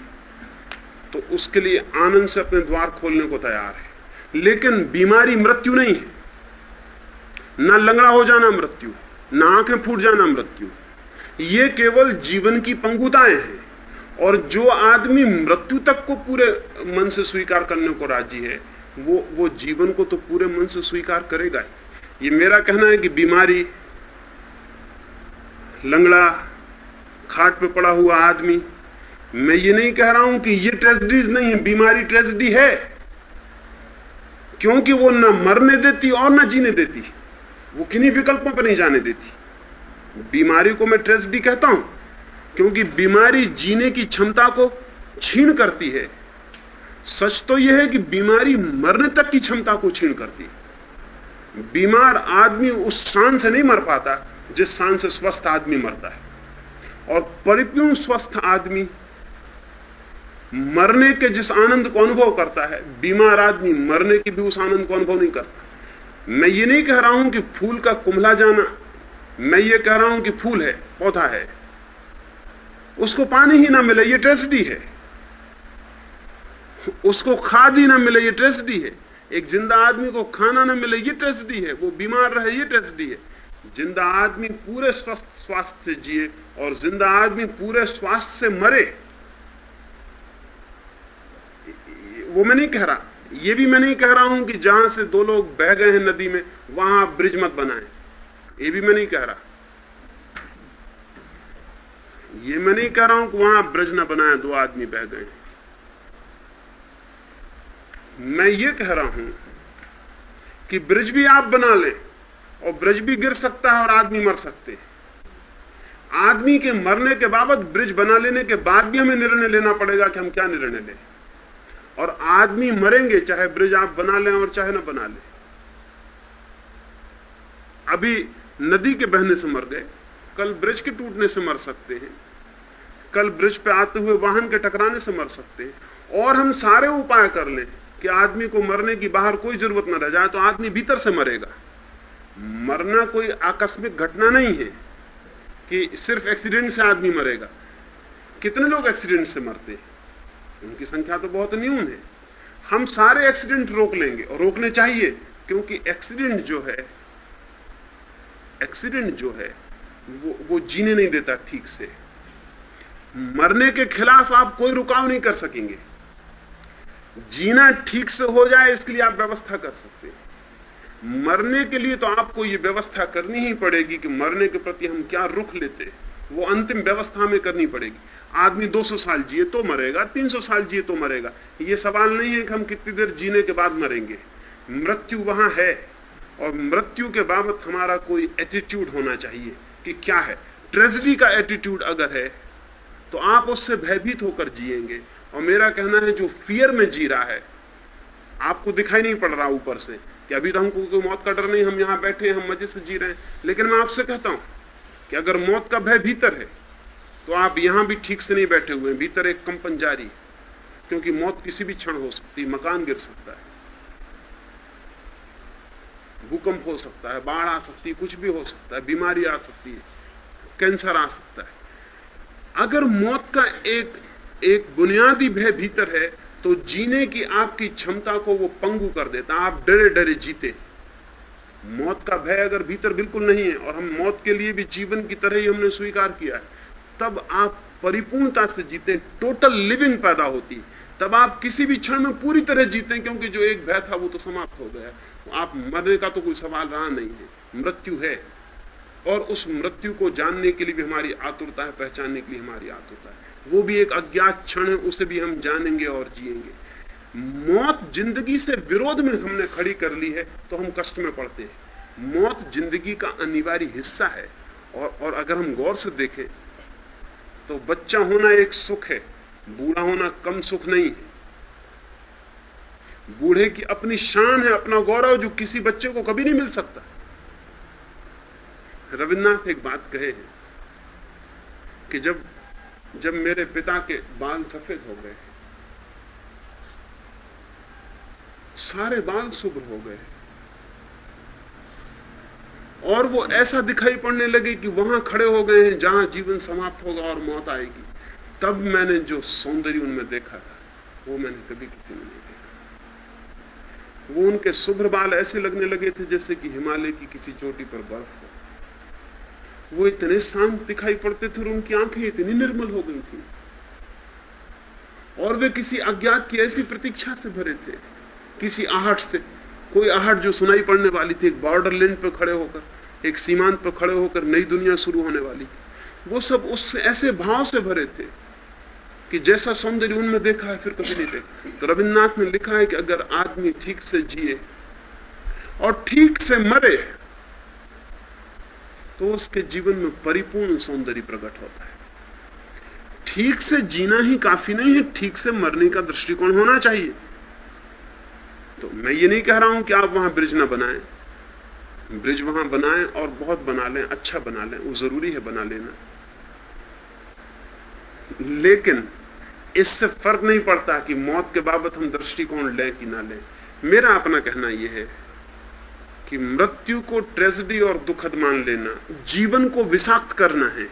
तो उसके लिए आनंद से अपने द्वार खोलने को तैयार है। लेकिन बीमारी मृत्यु नहीं है। ना लंगड़ा हो जाना मृत्यु, ना आँखें फूट जाना मृत्यु। ये केवल जीवन की पंगुताएँ हैं और जो आदमी मृत्यु तक को पूरे मन से स्वीकार करने को राज़ी है, वो वो जीवन को तो पूरे मन से स्वीकार करेगा ही। ये मेरा कहना है कि बीमारी, लंगड़ा, खाट पे पड़ा हुआ आदमी, मैं ये नहीं कह रहा हूँ कि ये ट्रेजिडीज नहीं है, बीमारी ट्रेजिडी है। क्योंकि वो ना मरने देती और न जीने देती, वो किन्हीं विकल्पों पर नहीं जाने देती। बीमारी को मैं ट्रेजिडी कहता हूँ, क्योंकि बीमारी जीने की क्षमता को छीन करती है। सच तो यह है कि बीमारी मरने तक की क्षमता को छीन करती है। बीमार आदमी उस शान से नहीं मर पाता, जिस शान से स्वस्थ आदमी मरता है। और परिपूर्ण स्वस्थ आदमी मरने के जिस आनंद को अनुभव करता है, बीमार आदमी मरने की भी उस आनंद को अनुभव नहीं करता। मैं ये नहीं कह रहा हूँ कि फूल का कुमला जाना मैं ये कह रहा हूँ कि फूल है, पौधा है। उसको पानी ही ना मिले, ये ट्रेजिडी है। उसको खाद ही ना मिले, ये ट्रेजिडी है। एक ज़िंदा आदमी को खाना ना मिले, ये ट्रेजिडी है। वो बीमार रहे, ये ट्रेजिडी है। ज़िंदा आदमी पूरे स्वस्थ, स्वास्थ्य से जिए और ज़िंदा आदमी पूरे स्वास्थ्य से मरे। वो मैं नहीं कह रहा। ये भी मैं नहीं कह रहा हूँ कि जहाँ से दो लोग बह गए हैं नदी में, वहाँ ब्रिज मत बनाए। ये भी मैं नहीं कह रहा। ये मैं नहीं कह रहा हूँ कि वहाँ ब्रिज न बनाए, दो आदमी बह गए। मैं ये कह रहा हूँ कि ब्रिज भी आप बना लें और ब्रिज भी गिर सकता है और आदमी मर सकते हैं। आदमी के मरने के बाबत ब्रिज बना लेने के बाद भी हमें निर्णय लेना पड़ेगा कि हम क्या निर्णय लें। और आदमी मरेंगे, चाहे ब्रिज आप बना लें और चाहे ना बना लें। अभी नदी के बहने से मर गए। कल ब्रिज के टूटने से मर सकते हैं। कल ब्रिज पे आते हुए वाहन के टकराने से मर सकते हैं। और हम सारे उपाय कर लें कि आदमी को मरने की बाहर कोई ज़रूरत न रह जाए तो आदमी भीतर से मरेगा। मरना कोई आकस्मिक घटना नहीं है कि सिर्फ़ एक्सीडेंट से आदमी मरेगा। कितने लोग एक्सीडेंट से मरते हैं? उनकी संख्या तो बहुत न्यून है। हम सारे एक्सीडेंट रोक लेंगे। और रोकने चाहिए, क्योंकि एक्सीडेंट जो है एक्सीडेंट जो है, वो वो जीने नहीं देता ठीक से। मरने के खिलाफ आप कोई रुकाव नहीं कर सकेंगे। जीना ठीक से हो जाए, इसके लिए आप व्यवस्था कर सकते हैं। मरने के लिए तो आपको यह व्यवस्था करनी ही पड़ेगी कि मरने के प्रति हम क्या रुख लेते हैं। वो अंतिम व्यवस्था में करनी पड़ेगी। आदमी 200 साल जिए तो मरेगा 300 साल जिए तो मरेगा। ये सवाल नहीं है कि हम कितनी देर जीने के बाद मरेंगे। मृत्यु वहाँ है। और मृत्यु के बाबत हमारा कोई एटीट्यूड होना चाहिए कि क्या है। ट्रेजिडी का एटीट्यूड अगर है तो आप उससे भयभीत होकर जिएँगे। और मेरा कहना है, जो फियर में जी रहा है, आपको दिखाई नहीं पड़ रहा ऊपर से कि अभी तो हमको कोई मौत का डर नहीं, हम यहाँ बैठे हम मज़े से जी रहे हैं। लेकिन मैं आपसे कहता हूँ कि अगर मौत का भय भीतर है तो आप यहाँ भी ठीक से नहीं बैठे हुए हैं। भीतर एक कंपन जारी क्योंकि मौत किसी भी क्षण हो सकती मकान गिर सकता है। भूकंप हो सकता है, बाढ़ आ सकती है, कुछ भी हो सकता है, बीमारी आ सकती है, कैंसर आ सकता है। अगर मौत का एक एक बुनियादी भय भीतर है तो जीने की आपकी क्षमता को वो पंगु कर देता, आप डरे डरे जीते। मौत का भय अगर भीतर बिल्कुल नहीं है, और हम मौत के लिए भी जीवन की तरह ही हमने स्वीकार किया है, तब आप परिपूर्णता से जीते टोटल लिविंग पैदा होती। तब आप किसी भी क्षण में पूरी तरह जीते, क्योंकि जो एक भय था वो तो समाप्त हो गया। आप मरने का तो कोई सवाल रहा नहीं है। मृत्यु है। और उस मृत्यु को जानने के लिए भी हमारी आतुरता है पहचानने के लिए हमारी आतुरता है। वो भी एक अज्ञात क्षण है उसे भी हम जानेंगे और जिएँगे। मौत ज़िंदगी से विरोध में हमने खड़ी कर ली है तो हम कष्ट में पड़ते हैं। मौत ज़िंदगी का अनिवार्य हिस्सा है। और, और अगर हम गौर से देखें तो बच्चा होना एक सुख है बूढ़ा होना कम सुख नहीं है। बूढ़े की अपनी शान है, अपना गौरव जो किसी बच्चे को कभी नहीं मिल सकता। रविन्द्रनाथ एक बात कहे हैं कि जब जब मेरे पिता के बाल सफ़ेद हो गए सारे बाल शुभ्र हो गए और वो ऐसा दिखाई पड़ने लगे कि वहाँ खड़े हो गए हैं जहाँ जीवन समाप्त होगा और मौत आएगी, तब मैंने जो सौंदर्य उनमें देखा था, वो मैंने कभी किसी में नहीं देखा। वो उनके शुभ्र बाल ऐसे लगने लगे थे जैसे कि हिमालय की किसी चोटी पर बर्फ़ हो। वो इतने शांत दिखाई पड़ते थे और उनकी आँखें इतनी निर्मल हो गई थी। और वे किसी अज्ञात की ऐसी प्रतीक्षा से भरे थे, किसी आहट से। कोई आहट जो सुनाई पड़ने वाली थी, एक बॉर्डर लैंड पर खड़े होकर, एक सीमांत पर खड़े होकर नई दुनिया शुरू होने वाली वो सब उस ऐसे भाव से भरे थे कि जैसा सौंदर्य उनमें देखा है, फिर कभी नहीं देखा। तो रविन्द्रनाथ ने लिखा है कि अगर आदमी ठीक से जिए और ठीक से मरे तो उसके जीवन में परिपूर्ण सौंदर्य प्रकट होता है। ठीक से जीना ही काफ़ी नहीं है, ठीक से मरने का दृष्टिकोण होना चाहिए। तो मैं ये नहीं कह रहा हूँ कि आप वहाँ ब्रिज ना बनाएँ। ब्रिज वहाँ बनाएँ और बहुत बना लें अच्छा बना लें, वो ज़रूरी है बना लेना। लेकिन इससे फ़र्क नहीं पड़ता कि मौत के बाबत हम दृष्टिकोण लें कि ना लें। मेरा अपना कहना यह है कि मृत्यु को ट्रेजिडी और दुखद मान लेना, जीवन को विषाक्त करना है।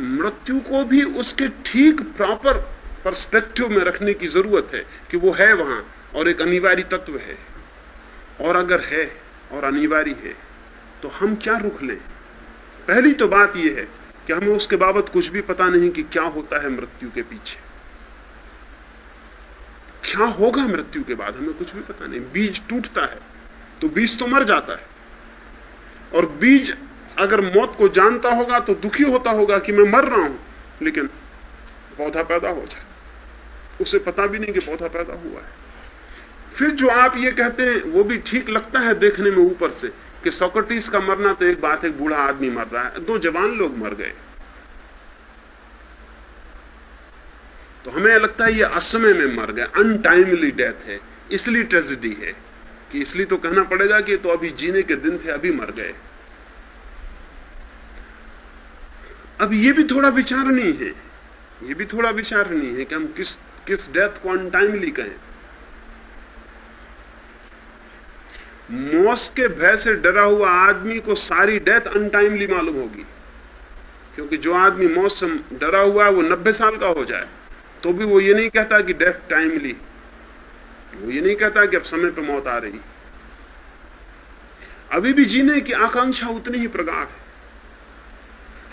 मृत्यु को भी उसके ठीक प्रॉपर पर्सपेक्टिव में रखने की ज़रूरत है कि वो है वहाँ और एक अनिवार्य तत्व है। और अगर है और अनिवार्य है तो हम क्या रुख लें? पहली तो बात यह है कि हमें उसके बाबत कुछ भी पता नहीं कि क्या होता है मृत्यु के पीछे? क्या होगा मृत्यु के बाद? हमें कुछ भी पता नहीं। बीज टूटता है तो बीज तो मर जाता है। और बीज अगर मौत को जानता होगा तो दुखी होता होगा कि मैं मर रहा हूँ, लेकिन पौधा पैदा हो जाए। उसे पता भी नहीं कि पौधा पैदा हुआ है। फिर जो आप ये कहते हैं, वो भी ठीक लगता है देखने में ऊपर से। कि सोक्रेटिस का मरना तो एक बात है बूढ़ा आदमी मर रहा है, दो जवान लोग मर गए। तो हमें लगता है ये असमय में मर गए अनटाइमली डेथ है, इसलिए ट्रेजिडी है, कि इसलिए तो कहना पड़ेगा कि तो अभी जीने के दिन थे, अभी मर गए। अब ये भी थोड़ा विचारणीय है, ये भी थोड़ा विचारणीय है कि हम किस किस डेथ को अनटाइमली कहें। मौस के भय से डरा हुआ आदमी को सारी डेथ अनटाइमली मालूम होगी। क्योंकि जो आदमी मौत से डरा हुआ है, वो नब्बे साल का हो जाए। तो भी वो ये नहीं कहता कि डेथ टाइमली वो ये नहीं कहता कि अब समय पर मौत आ रही। अभी भी जीने की आकांक्षा उतनी ही प्रगाढ़ है।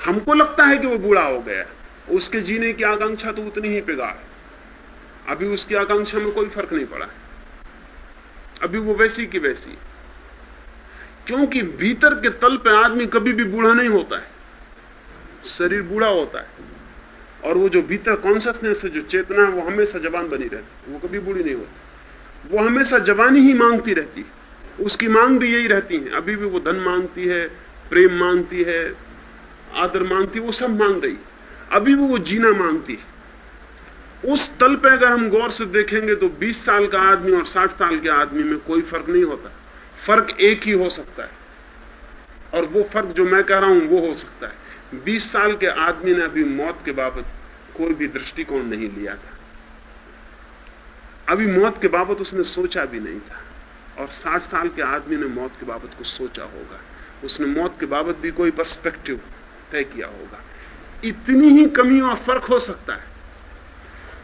हमको लगता है कि वो बूढ़ा हो गया उसके जीने की आकांक्षा तो उतनी ही प्रगाढ़ है। अभी उसकी आकांक्षा में कोई फ़र्क नहीं पड़ा है। अभी वो वैसी की वैसी क्योंकि भीतर के तल पे आदमी कभी भी बूढ़ा नहीं होता है। शरीर बूढ़ा होता है। और वो जो भीतर कॉन्सियसनेस है, जो चेतना है, वो हमेशा जवान बनी रहती है। वो कभी बूढ़ी नहीं होती। वो हमेशा जवानी ही मांगती रहती है। उसकी मांग भी यही रहती है। अभी भी वो धन मांगती है, प्रेम मांगती है, आदर मांगती है, वो सब मांग रही अभी भी वो जीना मांगती है। उस तल पे अगर हम गौर से देखेंगे तो 20 साल का आदमी और 60 साल के आदमी में कोई फ़र्क नहीं होता। फ़र्क एक ही हो सकता है। और वो फ़र्क जो मैं कह रहा हूँ, वो हो सकता है। 20 साल के आदमी ने अभी मौत के बाबत कोई भी दृष्टिकोण नहीं लिया था। अभी मौत के बाबत उसने सोचा भी नहीं था। और 60 साल के आदमी ने मौत के बाबत कुछ सोचा होगा। उसने मौत के बाबत भी कोई पर्सपेक्टिव तय किया होगा। इतनी ही कमी और फ़र्क हो सकता है।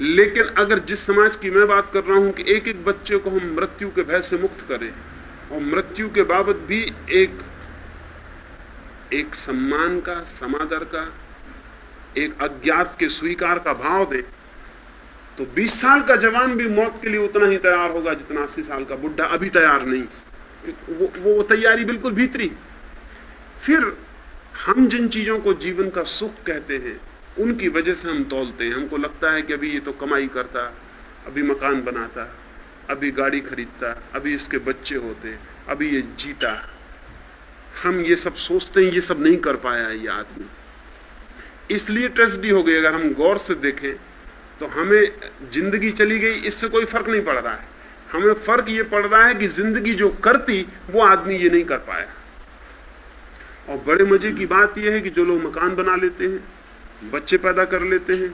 लेकिन अगर जिस समाज की मैं बात कर रहा हूँ कि एक एक बच्चे को हम मृत्यु के भय से मुक्त करें और मृत्यु के बाबत भी एक एक सम्मान का समादर का एक अज्ञात के स्वीकार का भाव दें तो 20 साल का जवान भी मौत के लिए उतना ही तैयार होगा जितना 80 साल का बुढ़ा अभी तैयार नहीं। वो, वो तैयारी बिल्कुल भीतरी। फिर हम जिन चीज़ों को जीवन का सुख कहते हैं उनकी वजह से हम तोलते हैं। हमको लगता है कि अभी ये तो कमाई करता, अभी मकान बनाता, अभी गाड़ी खरीदता, अभी इसके बच्चे होते, अभी ये जीता। हम ये सब सोचते हैं, ये सब नहीं कर पाया ये आदमी। इसलिए ट्रेजिडी हो गई। अगर हम गौर से देखें तो हमें ज़िंदगी चली गई, इससे कोई फ़र्क नहीं पड़ रहा है। हमें फ़र्क ये पड़ रहा है कि ज़िंदगी जो करती, वो आदमी ये नहीं कर पाया। और बड़े मज़े की बात यह है कि जो लोग मकान बना लेते हैं बच्चे पैदा कर लेते हैं,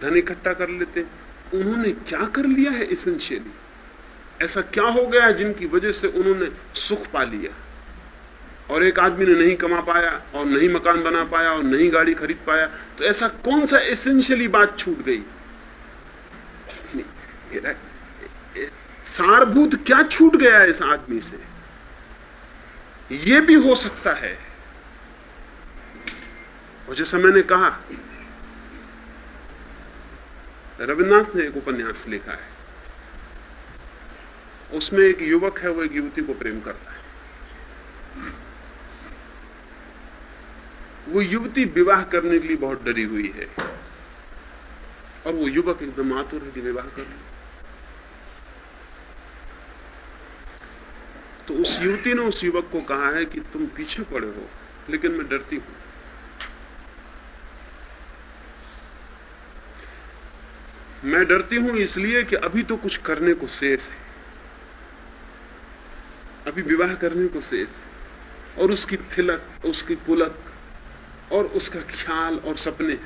धन इकट्ठा कर लेते हैं। उन्होंने क्या कर लिया है इसेंशियली ऐसा क्या हो गया जिनकी वजह से उन्होंने सुख पा लिया? और एक आदमी ने नहीं कमा पाया, और नहीं मकान बना पाया, और नहीं गाड़ी खरीद पाया तो ऐसा कौन सा एसेंशियली बात छूट गई? सारभूत क्या छूट गया इस आदमी से? यह भी हो सकता है और जैसा मैंने कहा रविन्द्रनाथ ने एक उपन्यास लिखा है। उसमें एक युवक है, वो एक युवती को प्रेम करता है। वो युवती विवाह करने के लिए बहुत डरी हुई है। और वो युवक एकदम आतुर है कि विवाह कर तो उस युवती ने उस युवक को कहा है कि तुम पीछे पड़े हो, लेकिन मैं डरती हूँ। मैं डरती हूँ इसलिए कि अभी तो कुछ करने को शेष है। अभी विवाह करने को शेष है। और उसकी थिलक उसकी पुलक, और उसका ख्याल और सपने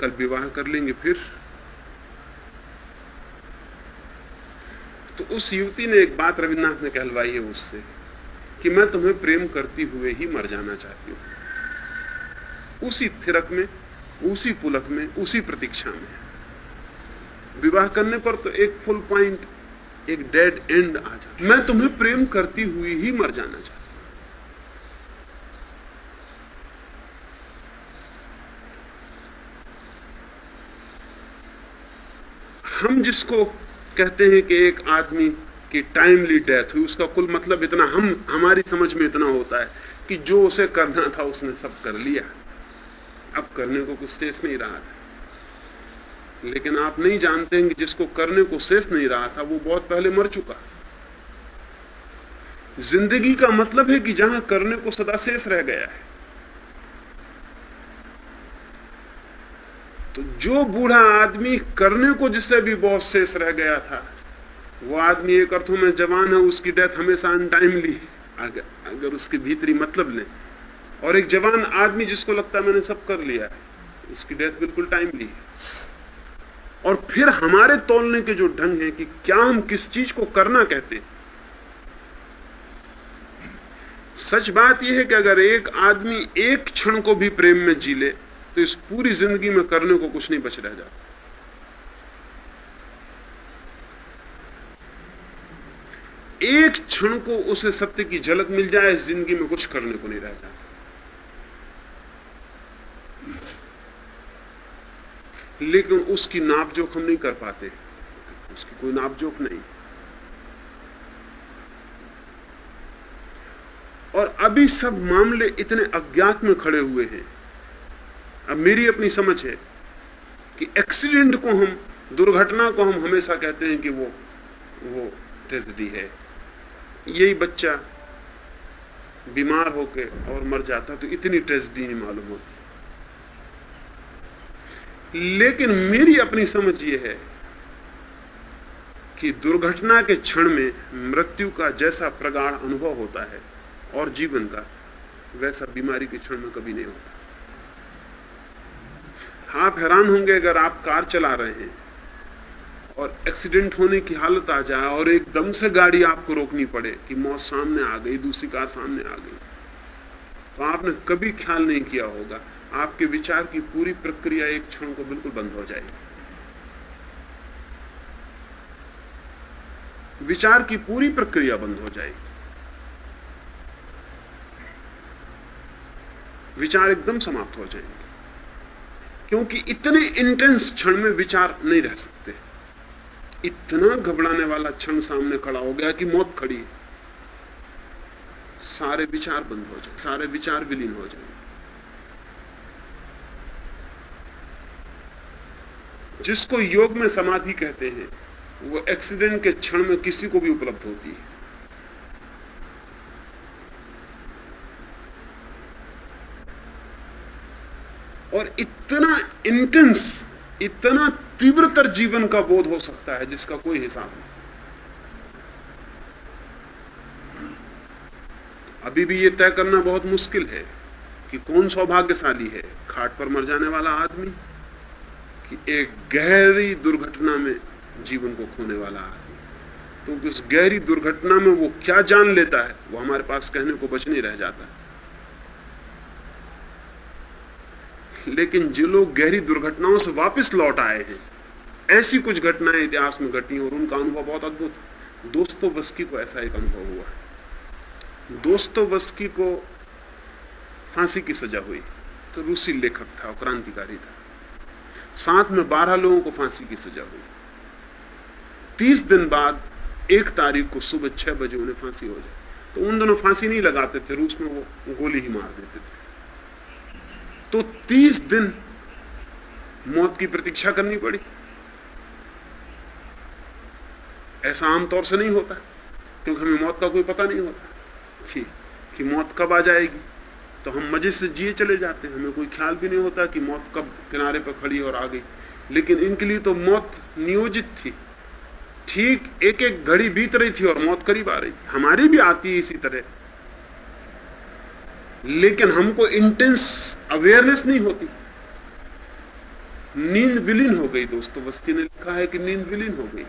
कल विवाह कर लेंगे फिर। तो उस युवती ने एक बात रविन्द्रनाथ ने कहलवाई है उससे कि मैं तुम्हें प्रेम करती हुए ही मर जाना चाहती हूँ। उसी थिरक में, उसी पुलक में, उसी प्रतीक्षा में। विवाह करने पर तो एक फुल पॉइंट एक डेड एंड आ जाता मैं तुम्हें प्रेम करती हुई ही मर जाना चाहती हम जिसको कहते हैं कि एक आदमी की टाइमली डेथ हुई, उसका कुल मतलब इतना, हम, हमारी समझ में इतना होता है कि जो उसे करना था उसने सब कर लिया। अब करने को कुछ शेष नहीं रहा था लेकिन आप नहीं जानते हैं कि जिसको करने को शेष नहीं रहा था वो बहुत पहले मर चुका ज़िंदगी का मतलब है कि जहाँ करने को सदा शेष रह गया है। तो जो बूढ़ा आदमी करने को जिससे भी बहुत शेष रह गया था वो आदमी एक अर्थों में जवान है उसकी डेथ हमेशा अनटाइमली अगर, अगर उसके भीतरी मतलब ले। और एक जवान आदमी जिसको लगता है मैंने सब कर लिया है उसकी डेथ बिल्कुल टाइमली है। और फिर हमारे तोलने के जो ढंग है कि क्या हम किस चीज़ को करना कहते हैं। सच बात यह है कि अगर एक आदमी एक क्षण को भी प्रेम में जी ले तो इस पूरी ज़िंदगी में करने को कुछ नहीं बच रह जाता। एक क्षण को उसे सत्य की झलक मिल जाए, इस ज़िंदगी में कुछ करने को नहीं रह जाता। लेकिन उसकी नापजोक हम नहीं कर पाते। उसकी कोई नापजोक नहीं। और अभी सब मामले इतने अज्ञात में खड़े हुए हैं। अब मेरी अपनी समझ है कि एक्सीडेंट को हम, दुर्घटना को हम हमेशा कहते हैं कि वो वो ट्रेजिडी है। यही बच्चा बीमार होकर और मर जाता तो इतनी ट्रेजिडी नहीं मालूम होती। लेकिन मेरी अपनी समझ यह है कि दुर्घटना के क्षण में मृत्यु का जैसा प्रगाढ़ अनुभव होता है और जीवन का, वैसा बीमारी के क्षण में कभी नहीं होता। आप हैरान होंगे अगर आप कार चला रहे हैं और एक्सीडेंट होने की हालत आ जाए और एकदम से गाड़ी आपको रोकनी पड़े कि मौत सामने आ गई, दूसरी कार सामने आ गई तो आपने कभी ख्याल नहीं किया होगा आपके विचार की पूरी प्रक्रिया एक क्षण को बिल्कुल बंद हो जाएगी। विचार की पूरी प्रक्रिया बंद हो जाएगी। विचार एकदम समाप्त हो जाएँगे। क्योंकि इतने इंटेंस क्षण में विचार नहीं रह सकते। इतना घबराने वाला क्षण सामने खड़ा हो गया कि मौत खड़ी है। सारे विचार बंद हो जाए सारे विचार विलीन हो जाए जिसको योग में समाधि कहते हैं, वो एक्सीडेंट के क्षण में किसी को भी उपलब्ध होती है। और इतना इंटेंस इतना तीव्रतर जीवन का बोध हो सकता है जिसका कोई हिसाब नहीं। अभी भी यह तय करना बहुत मुश्किल है कि कौन सौभाग्यशाली है, खाट पर मर जाने वाला आदमी कि एक गहरी दुर्घटना में जीवन को खोने वाला आदमी। तो उस गहरी दुर्घटना में वो क्या जान लेता है, वो हमारे पास कहने को बच नहीं रह जाता। लेकिन जो लोग गहरी दुर्घटनाओं से वापस लौट आए हैं, ऐसी कुछ घटनाएँ इतिहास में घटी और उनका अनुभव बहुत अद्भुत दोस्तों बस्की को ऐसा एक अनुभव हुआ है। दोस्तों बस्की को फांसी की सजा हुई। तो रूसी लेखक था क्रांतिकारी था। साथ में बारह लोगों को फांसी की सजा हुई। तीस दिन बाद एक तारीख को सुबह छह बजे उन्हें फांसी हो जाए। तो उन दोनों फांसी नहीं लगाते थे रूस में वो गोली ही मार देते थे। तो तीस दिन मौत की प्रतीक्षा करनी पड़ी। ऐसा आमतौर से नहीं होता क्योंकि हमें मौत का कोई पता नहीं होता। कि, कि मौत कब आ जाएगी? तो हम मज़े से जिए चले जाते हैं। हमें कोई ख्याल भी नहीं होता कि मौत कब किनारे पर खड़ी और आ गई। लेकिन इनके लिए तो मौत नियोजित थी। ठीक एक एक घड़ी बीत रही थी और मौत करीब आ रही थी। हमारी भी आती है इसी तरह। लेकिन हमको इंटेंस अवेयरनेस नहीं होती। नींद विलीन हो गई दोस्तों। बस्ती ने लिखा है कि नींद विलीन हो गई।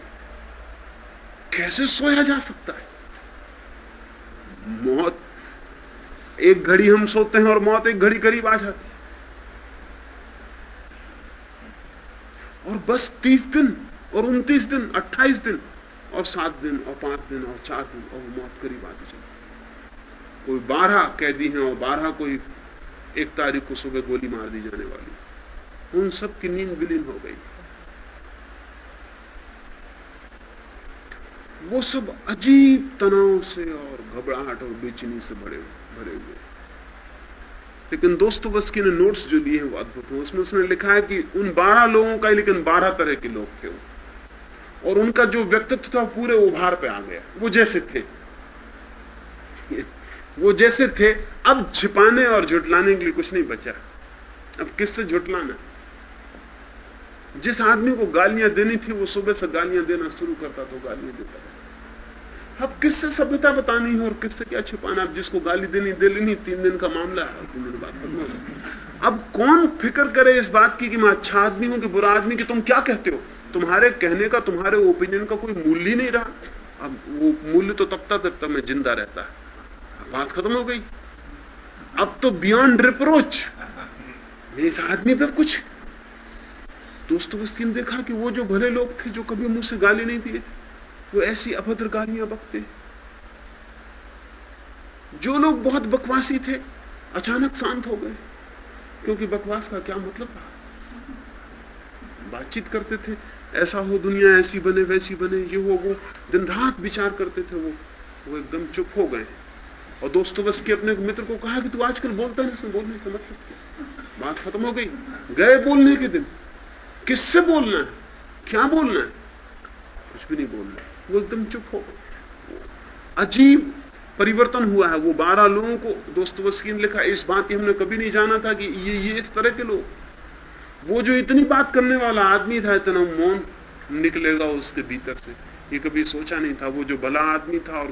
कैसे सोया जा सकता है? मौत एक घड़ी हम सोते हैं और मौत एक घड़ी करीब आ जाती और बस तीस दिन और उनतीस दिन, अट्ठाईस दिन और सात दिन और पाँच दिन और चार दिन और मौत करीब आती चली कोई बारह कैदी हैं और बारह कोई एक तारीख को सुबह गोली मार दी जाने वाली। उन सब की नींद विलीन हो गई। वो सब अजीब तनाव से और घबराहट और बेचनी से भरे भरे हुए लेकिन दोस्तों बस ने नोट्स जो लिए हैं वो अद्भुत हैं। उसमें उसने लिखा है कि उन बारह लोगों का लेकिन बारह तरह के लोग थे और उनका जो व्यक्तित्व था पूरे उभार पे आ गया। वो जैसे थे। वो जैसे थे। अब छिपाने और झुटलाने के लिए कुछ नहीं बचा। अब किससे झुटलाना? जिस आदमी को गालियाँ देनी थी, वो सुबह से गालियाँ देना शुरू करता तो गालियाँ देता अब किससे सभ्यता बतानी है और किससे क्या छिपाना अब जिसको गाली देनी दे लेनी तीन दिन का मामला है तीन दिन बाद खत्म हो अब कौन फ़िक्र करे इस बात की कि मैं अच्छा आदमी हूँ कि बुरा आदमी, कि तुम क्या कहते हो? तुम्हारे कहने का, तुम्हारे ओपिनियन का कोई मूल्य ही नहीं रहा। अब वो मूल्य तो तब तक, तब मैं ज़िंदा रहता है। बात खत्म हो गई। अब तो बियॉन्ड रिप्रोच इस आदमी पर कुछ दोस्तों उसकी देखा कि वो जो भले लोग थे, जो कभी मुँह से गाली नहीं दिए थे? वो ऐसी अभद्र गालियाँ बकते। जो लोग बहुत बकवासी थे, अचानक शांत हो गए। क्योंकि बकवास का क्या मतलब रहा? बातचीत करते थे, ऐसा हो दुनिया ऐसी बने, वैसी बने, ये हो, वो, दिन रात विचार करते थे वो। वो एकदम चुप हो गए। और दोस्तों बस के अपने मित्र को कहा कि तू आजकल बोलता है उसने बोलने से मतलब बात खत्म हो गई। गए बोलने के दिन। किससे बोलना है? क्या बोलना है? कुछ भी नहीं बोलना वो एकदम चुप हो। अजीब परिवर्तन हुआ है। वो बारह लोगों को दोस्त वस्कीन लिखा, इस बात की हमने कभी नहीं जाना था कि ये ये इस तरह के लोग। वो जो इतनी बात करने वाला आदमी था, इतना मौन निकलेगा उसके भीतर से। ये कभी सोचा नहीं था। वो जो भला आदमी था और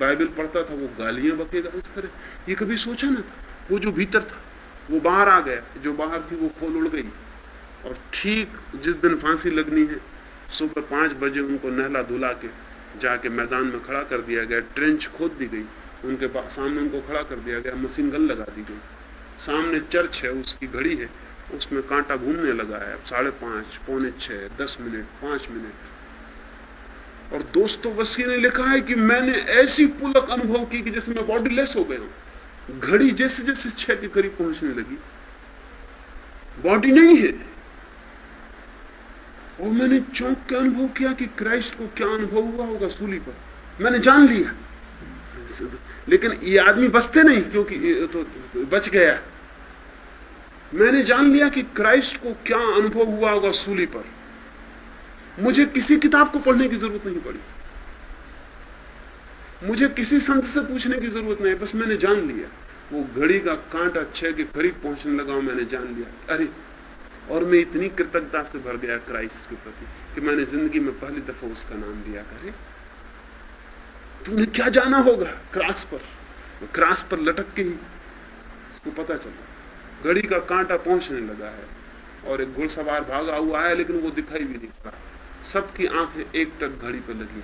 बाइबल पढ़ता था, वो गालियाँ बकेगा इस तरह। ये कभी सोचा ना था। वो जो भीतर था, वो बाहर आ गया। जो बाहर थी, वो खोल उड़ गई। और ठीक जिस दिन फांसी लगनी है सुबह पाँच बजे उनको नहला धुला के जाके मैदान में खड़ा कर दिया गया ट्रेंच खोद दी गई। उनके सामने उनको खड़ा कर दिया गया मशीन गन लगा दी गई। सामने चर्च है, उसकी घड़ी है, उसमें कांटा घूमने लगा है। साढ़े पाँच, पौने छह, दस मिनट, पाँच मिनट। और दोस्तों वसी ने लिखा है कि मैंने ऐसी पुलक अनुभव की कि जैसे मैं बॉडीलेस हो गया हूँ। घड़ी जैसे जैसे छह के करीब पहुँचने लगी। बॉडी नहीं है। और मैंने चौंक के अनुभव किया कि क्राइस्ट को क्या अनुभव हुआ होगा सूली पर। मैंने जान लिया। लेकिन ये आदमी बचते नहीं, क्योंकि तो बच गया। मैंने जान लिया कि क्राइस्ट को क्या अनुभव हुआ होगा सूली पर। मुझे किसी किताब को पढ़ने की ज़रूरत नहीं पड़ी। मुझे किसी संत से पूछने की ज़रूरत नहीं, बस मैंने जान लिया। वो घड़ी का कांटा छह के करीब पहुँचने लगा मैंने जान लिया। अरे और मैं इतनी कृतज्ञता से भर गया क्राइस्ट के प्रति कि मैंने ज़िंदगी में पहली दफ़ा उसका नाम दिया करे। तुमने क्या जाना होगा क्रास पर? क्रास पर लटक के ही उसको पता चला। घड़ी का कांटा पहुँचने लगा है और एक घुड़सवार भागा हुआ है, लेकिन वो दिखाई भी नहीं पड़ा सबकी आँखें एक तक घड़ी पर लगी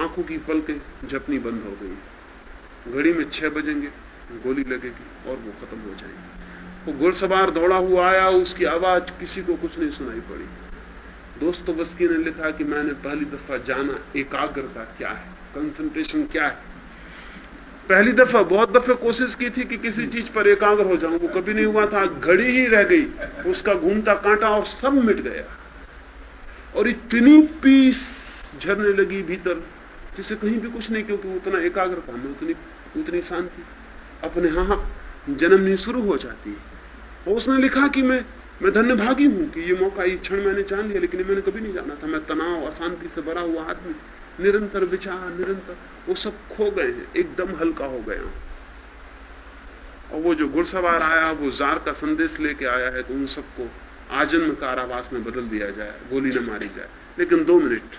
आँखों की पलकें झपनी बंद हो गई घड़ी में छह बजेंगे, गोली लगेगी और वो खत्म हो जाएँगे। वो घुड़सवार दौड़ा हुआ आया, उसकी आवाज़ किसी को कुछ नहीं सुनाई पड़ी। दोस्तों बस्की ने लिखा कि मैंने पहली दफ़ा जाना एकाग्रता क्या है कंसंट्रेशन क्या है। पहली दफ़ा, बहुत दफे कोशिश की थी कि किसी चीज़ पर एकाग्र हो जाऊँ, वो कभी नहीं हुआ था, घड़ी ही रह गई, उसका घूमता कांटा और सब मिट गया। और इतनी पीस झरने लगी भीतर, जिसे कहीं भी कुछ नहीं, क्योंकि उतना एकाग्रता में उतनी उतनी शांति, अपने यहाँ जन्मनी शुरू हो जाती है। उसने लिखा कि मैं मैं धन्यभागी हूँ कि ये मौका ये क्षण मैंने जान लिया, लेकिन मैंने कभी नहीं जाना था। मैं तनाव, अशांति से भरा हुआ आदमी, निरंतर विचार, निरंतर, वो सब खो गए हैं, एकदम हल्का हो गया और वो जो घुड़सवार आया, वो जार का संदेश लेके आया है कि उन सबको आजन्म कारावास में बदल दिया जाए, गोली न मारी जाए। लेकिन दो मिनट।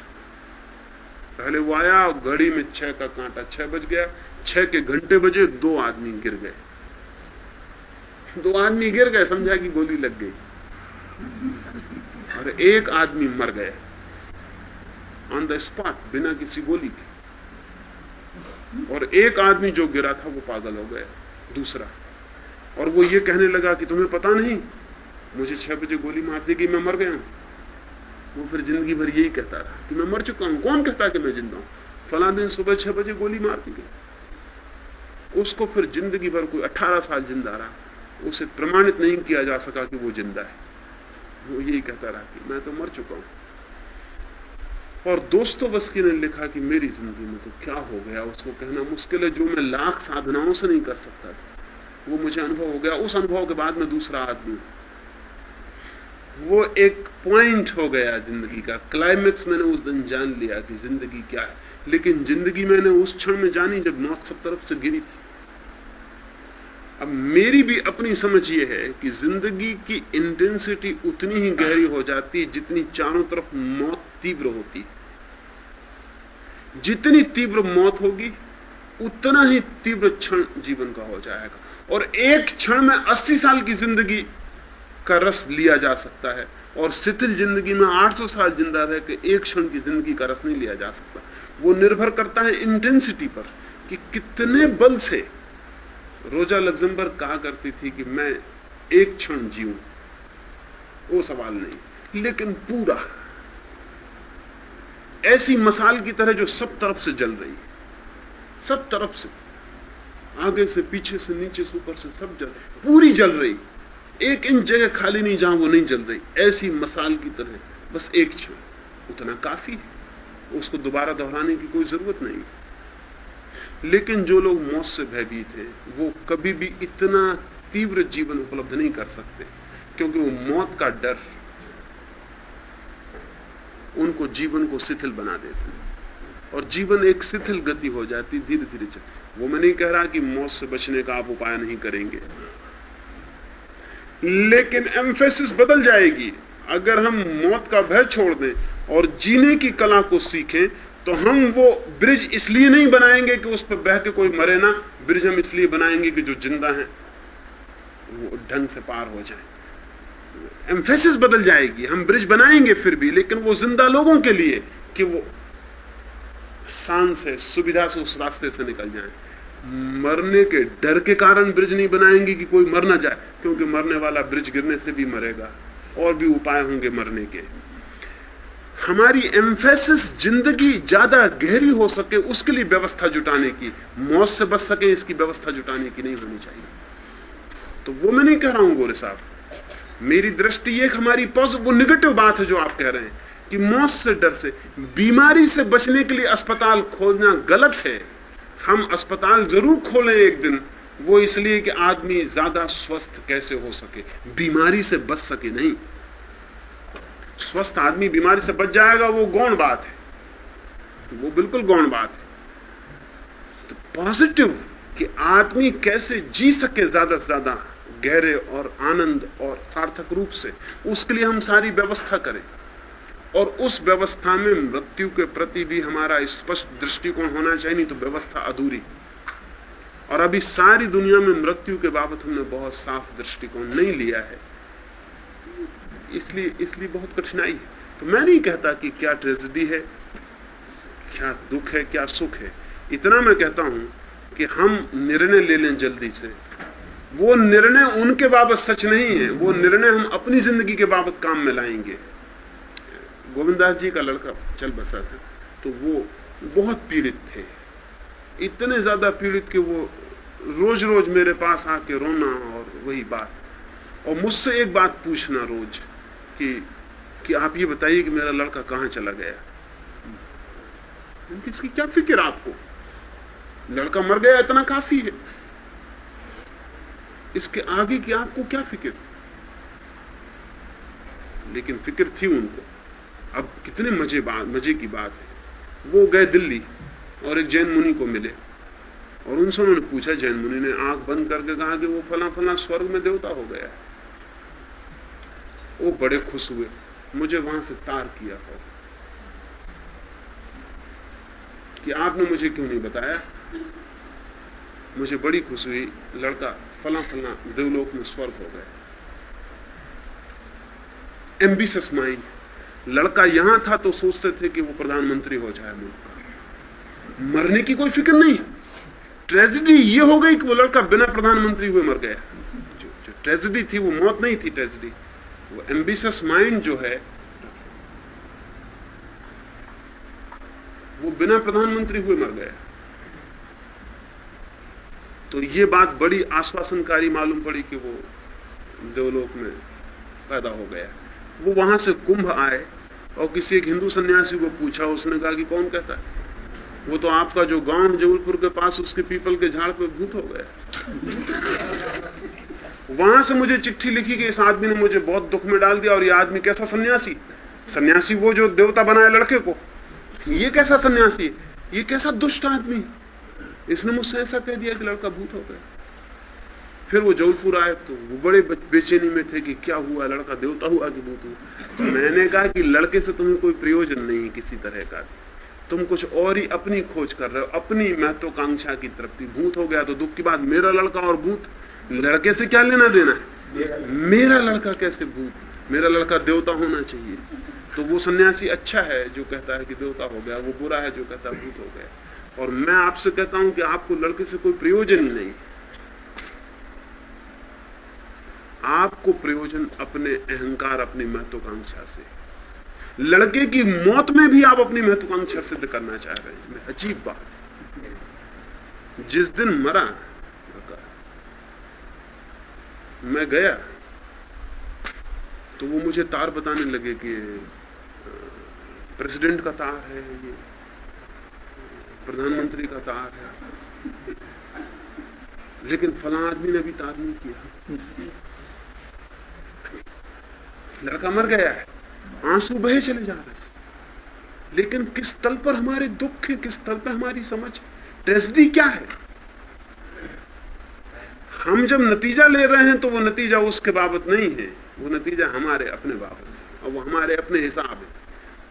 पहले वो आया, और घड़ी में छह का कांटा, छह बज गया, छह के घंटे बजे दो आदमी गिर गए। दो आदमी गिर गए, समझा कि गोली लग गई। और एक आदमी मर गया। ऑन द स्पॉट बिना किसी गोली के। और एक आदमी जो गिरा था, वो पागल हो गया। दूसरा। और वो ये कहने लगा कि तुम्हें पता नहीं, मुझे छह बजे गोली मार दी कि मैं मर गया। वो फिर ज़िंदगी भर यही कहता रहा कि मैं मर चुका हूँ। कौन कहता कि मैं ज़िंदा हूँ? फला दिन सुबह छह बजे गोली मार दी गई। उसको फिर ज़िंदगी भर कोई अठारह साल ज़िंदा रहा। उसे प्रमाणित नहीं किया जा सका कि वो ज़िंदा है। वो यही कहता रहा कि मैं तो मर चुका हूँ। और दोस्तों, बस्की ने लिखा कि मेरी ज़िंदगी में तो क्या हो गया? उसको कहना मुश्किल है, जो मैं लाख साधनाओं से नहीं कर सकता था। वो मुझे अनुभव हो गया। उस अनुभव के बाद में दूसरा आदमी वो एक पॉइंट हो गया ज़िंदगी का। क्लाइमेक्स मैंने उस दिन जान लिया कि ज़िंदगी क्या है। लेकिन ज़िंदगी मैंने उस क्षण में जानी जब मौत सब तरफ़ से गिरी थी। अब मेरी भी अपनी समझ ये है कि ज़िंदगी की इंटेंसिटी उतनी ही गहरी हो जाती है जितनी चारों तरफ़ मौत तीव्र होती जितनी तीव्र मौत होगी, उतना ही तीव्र क्षण जीवन का हो जाएगा। और एक क्षण में 80 साल की ज़िंदगी का रस लिया जा सकता है और शिथिल ज़िंदगी में 800 साल ज़िंदा रह के एक क्षण की ज़िंदगी का रस नहीं लिया जा सकता। वो निर्भर करता है इंटेंसिटी पर कि कितने बल से रोजा लग्जमबर्ग कहा करती थी कि मैं एक क्षण जीऊं? वो सवाल नहीं, लेकिन पूरा। ऐसी मसाल की तरह जो सब तरफ़ से जल रही है। सब तरफ़ से, आगे से, पीछे से, नीचे से, ऊपर से सब जल, पूरी जल रही। एक इंच जगह खाली नहीं, जहाँ वो नहीं जल रही। ऐसी मसाल की तरह, बस एक क्षण। उतना काफ़ी है। उसको दोबारा दोहराने की कोई ज़रूरत नहीं लेकिन जो लोग मौत से भयभीत हैं, वो कभी भी इतना तीव्र जीवन उपलब्ध नहीं कर सकते, क्योंकि वो मौत का डर उनको जीवन को शिथिल बना देते और जीवन एक शिथिल गति हो जाती धीरे धीरे वो मैं नहीं कह रहा कि मौत से बचने का आप उपाय नहीं करेंगे। लेकिन एम्फेसिस बदल जाएगी। अगर हम मौत का भय छोड़ दें और जीने की कला को सीखें तो हम वो ब्रिज इसलिए नहीं बनाएँगे कि उस पर बह के कोई मरे ना। ब्रिज हम इसलिए बनाएँगे कि जो ज़िंदा है, वो ढंग से पार हो जाए। एम्फेसिस बदल जाएगी। हम ब्रिज बनाएँगे फिर भी, लेकिन वो ज़िंदा लोगों के लिए कि वो शान से, सुविधा से उस रास्ते से निकल जाए। मरने के डर के कारण ब्रिज नहीं बनाएँगे कि कोई मर ना जाए, क्योंकि मरने वाला ब्रिज गिरने से भी मरेगा। और भी उपाय होंगे मरने के। हमारी एम्फेसिस ज़िंदगी ज़्यादा गहरी हो सके, उसके लिए व्यवस्था जुटाने की, मौत से बच सके, इसकी व्यवस्था जुटाने की नहीं होनी चाहिए। तो वो मैं नहीं कह रहा हूँ, गोरे साहब। मेरी दृष्टि एक हमारी पॉजिटिव वो निगेटिव बात है जो आप कह रहे हैं कि मौत से डर से, बीमारी से बचने के लिए अस्पताल खोलना गलत है। हम अस्पताल ज़रूर खोलें एक दिन, वो इसलिए कि आदमी ज़्यादा स्वस्थ कैसे हो सके, बीमारी से बच सके, नहीं। स्वस्थ आदमी बीमारी से बच जाएगा, वो गौण बात है। वो बिल्कुल गौण बात है। तो पॉजिटिव कि आदमी कैसे जी सके ज़्यादा से ज़्यादा गहरे और आनंद और सार्थक रूप से, उसके लिए हम सारी व्यवस्था करें। और उस व्यवस्था में मृत्यु के प्रति भी हमारा स्पष्ट दृष्टिकोण होना चाहिए, नहीं तो व्यवस्था अधूरी। और अभी सारी दुनिया में मृत्यु के बाबत हमने बहुत साफ़ दृष्टिकोण नहीं लिया है। इसलिए इसलिए बहुत कठिनाई है। तो मैं नहीं कहता कि क्या ट्रेजिडी है, क्या दुख है, क्या सुख है। इतना मैं कहता हूँ कि हम निर्णय ले लें जल्दी से। वो निर्णय उनके बाबत सच नहीं है, वो निर्णय हम अपनी ज़िंदगी के बाबत काम में लाएँगे। गोविंदास जी का लड़का चल बसा था तो वो बहुत पीड़ित थे। इतने ज़्यादा पीड़ित कि वो रोज रोज मेरे पास आके रोना और वही बात। और मुझसे एक बात पूछना रोज कि कि आप ये बताइए कि मेरा लड़का कहाँ चला गया। इसकी क्या फ़िक्र आपको? लड़का मर गया, इतना काफ़ी है। इसके आगे की आपको क्या फ़िक्र? लेकिन फ़िक्र थी उनको। अब कितने मज़े मज़े की बात है। वो गए दिल्ली और एक जैन मुनि को मिले। और उनसे उन्होंने पूछा, जैन मुनि ने आँख बंद करके कहा कि वो फला फला स्वर्ग में देवता हो गया वो बड़े खुश हुए। मुझे वहाँ से तार किया हो कि आपने मुझे क्यों नहीं बताया? मुझे बड़ी खुशी हुई। लड़का फला फला देवलोक में स्वर्ग हो गया। एम्बिशस माइंड लड़का यहाँ था तो सोचते थे कि वो प्रधानमंत्री हो जाए मुल्क का। मरने की कोई फ़िक्र नहीं। ट्रेजिडी ये हो गई कि वो लड़का बिना प्रधानमंत्री हुए मर गया। जो, जो ट्रेजिडी थी वो मौत नहीं थी ट्रेजिडी वो एम्बिशस माइंड जो है, वो बिना प्रधानमंत्री हुए मर गया। तो ये बात बड़ी आश्वासनकारी मालूम पड़ी कि वो देवलोक में पैदा हो गया। वो वहाँ से कुंभ आए और किसी एक हिंदू सन्यासी को पूछा, उसने कहा कि कौन कहता है? वो तो आपका जो गाँव जबलपुर के पास उसके पीपल के झाड़ पे भूत हो गया। वहाँ से मुझे चिट्ठी लिखी कि इस आदमी ने मुझे बहुत दुख में डाल दिया और ये आदमी कैसा सन्यासी? सन्यासी वो जो देवता बनाया लड़के को। ये कैसा सन्यासी ये कैसा दुष्ट आदमी इसने मुझसे ऐसा कह दिया कि लड़का भूत हो गया। फिर वो जौलपुर आए तो वो बड़े बेचैनी में थे कि क्या हुआ? लड़का देवता हुआ कि भूत हुआ? तो मैंने कहा कि लड़के से तुम्हें कोई प्रयोजन नहीं किसी तरह का तुम कुछ और ही अपनी खोज कर रहे हो। अपनी महत्वाकांक्षा की तरफ़ भूत हो गया तो दुख की बात मेरा लड़का और भूत। लड़के से क्या लेना देना है? मेरा लड़का। कैसे भूत मेरा लड़का देवता होना चाहिए। तो वो सन्यासी अच्छा है जो कहता है कि देवता हो गया वो बुरा है जो कहता है भूत हो गया। और मैं आपसे कहता हूँ कि आपको लड़के से कोई प्रयोजन ही नहीं। आपको प्रयोजन अपने अहंकार अपनी महत्वाकांक्षा से। लड़के की मौत में भी आप अपनी महत्वाकांक्षा सिद्ध करना चाह रहे हैं। अजीब बात। है जिस दिन मरा मैं गया तो वो मुझे तार बताने लगे कि प्रेसिडेंट का तार है ये, प्रधानमंत्री का तार है। लेकिन फला आदमी ने भी तार नहीं किया। लड़का मर गया है, आँसू बहे चले जा रहे हैं। लेकिन किस तल पर हमारे दुख है, किस तल पर हमारी समझ ट्रेजडी क्या है? हम जब नतीजा ले रहे हैं तो वो नतीजा उसके बाबत नहीं है। वो नतीजा हमारे अपने बाबत है और वो हमारे अपने हिसाब है।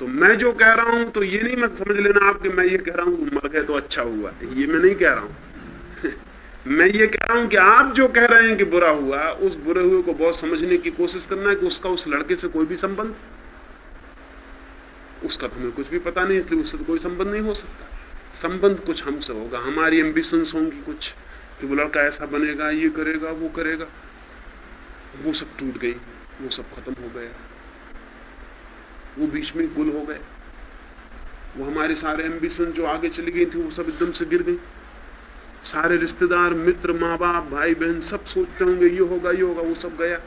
तो मैं जो कह रहा हूँ तो ये नहीं मत समझ लेना आप कि मैं ये कह रहा हूँ मर गए तो अच्छा हुआ ये मैं नहीं कह रहा हूँ। मैं ये कह रहा हूँ कि आप जो कह रहे हैं कि बुरा हुआ, उस बुरे हुए को बहुत समझने की कोशिश करना है कि उसका उस लड़के से कोई भी संबंध? उसका तो हमें कुछ भी पता नहीं, इसलिए उससे तो कोई संबंध नहीं हो सकता। संबंध कुछ हमसे होगा, हमारी एम्बिशंस होंगी कुछ। कि वो लड़का ऐसा बनेगा, ये करेगा, वो करेगा? वो सब टूट गई, वो सब खत्म हो गया। वो बीच में गुल हो गए। वो हमारे सारे एम्बिशन जो आगे चली गई थी, वो सब एकदम से गिर गई। सारे रिश्तेदार, मित्र माँ बाप भाई बहन सब सोचते होंगे, ये होगा ये होगा, वो सब गया।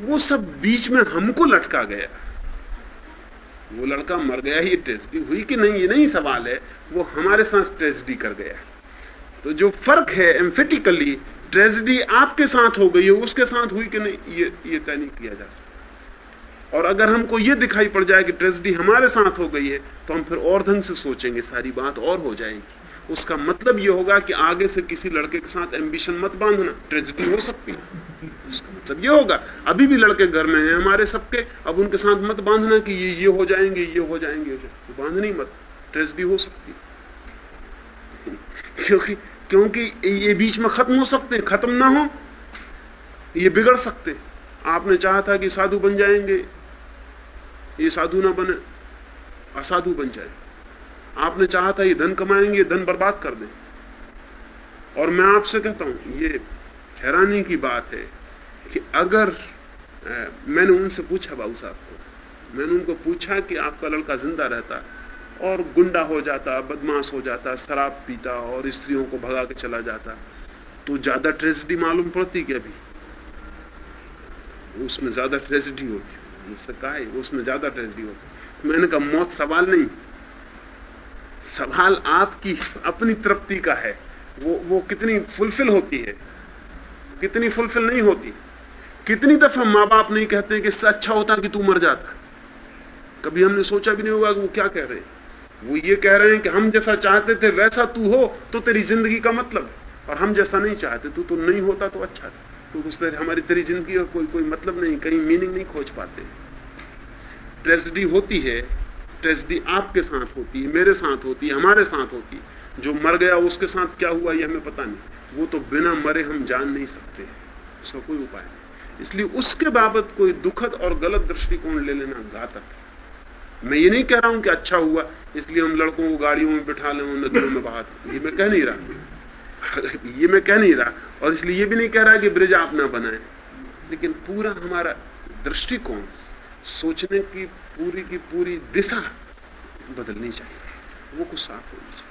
वो सब बीच में हमको लटका गया। वो लड़का मर गया ही ट्रेजडी हुई कि नहीं, ये नहीं सवाल है। वो हमारे साथ ट्रेजडी कर गया। तो जो फ़र्क है एम्फेटिकली ट्रेजिडी आपके साथ हो गई है, उसके साथ हुई कि नहीं, ये ये तय नहीं किया जा सकता। और अगर हमको ये दिखाई पड़ जाए कि ट्रेजिडी हमारे साथ हो गई है तो हम फिर और ढंग से सोचेंगे, सारी बात और हो जाएगी। उसका मतलब यह होगा कि आगे से किसी लड़के के साथ एम्बिशन मत बांधना ट्रेजिडी हो सकती है। उसका मतलब ये होगा, अभी भी लड़के घर में हैं, हमारे सबके, अब उनके साथ मत बांधना कि ये ये हो जाएँगे, ये हो जाएँगे बांधनी मत ट्रेजिडी हो सकती क्योंकि क्योंकि ये बीच में खत्म हो सकते हैं, खत्म ना हो, ये बिगड़ सकते आपने चाहा था कि साधु बन जाएँगे, ये साधु ना बने, असाधु बन जाए। आपने चाहा था ये धन कमाएँगे, धन बर्बाद कर दें। और मैं आपसे कहता हूँ, ये हैरानी की बात है कि अगर मैंने उनसे पूछा बाबू साहब को, मैंने उनको पूछा कि आपका लड़का ज़िंदा रहता और गुंडा हो जाता, बदमाश हो जाता, शराब पीता और स्त्रियों को भगा के चला जाता। तो ज़्यादा ट्रेजिडी मालूम पड़ती क्या अभी? उसमें ज़्यादा ट्रेजिडी होती। मुझसे कहा है, उसमें ज़्यादा ट्रेजिडी होती। तो मैंने कहा, मौत सवाल नहीं। सवाल आपकी, अपनी तृप्ति का है। वो वो कितनी फुलफिल होती है। कितनी फुलफिल नहीं होती। कितनी दफ़ा माँ बाप नहीं कहते कि इससे अच्छा होता कि तू मर जाता। कभी हमने सोचा भी नहीं होगा कि वो क्या कह रहे हैं। वो ये कह रहे हैं कि हम जैसा चाहते थे वैसा तू हो तो तेरी ज़िंदगी का मतलब। और हम जैसा नहीं चाहते, तू तो नहीं होता तो अच्छा था। तो उस तरह हमारी तेरी ज़िंदगी का कोई कोई मतलब नहीं, कहीं मीनिंग नहीं खोज पाते। ट्रेजिडी होती है ट्रेजिडी आपके साथ होती है, मेरे साथ होती है, हमारे साथ होती है। जो मर गया, उसके साथ क्या हुआ, ये हमें पता नहीं। वो तो बिना मरे हम जान नहीं सकते उसका कोई उपाय नहीं। इसलिए उसके बाबत कोई दुखद और गलत दृष्टिकोण ले लेना घातक है। मैं ये नहीं कह रहा हूँ कि अच्छा हुआ, इसलिए हम लड़कों को गाड़ियों में बिठा लें नदियों में बहा ये मैं कह नहीं रहा। ये मैं कह नहीं रहा। और इसलिए ये भी नहीं कह रहा कि ब्रिज आप ना बनाए। लेकिन पूरा हमारा दृष्टिकोण सोचने की पूरी की पूरी दिशा बदलनी चाहिए। वो कुछ साफ़ होनी चाहिए।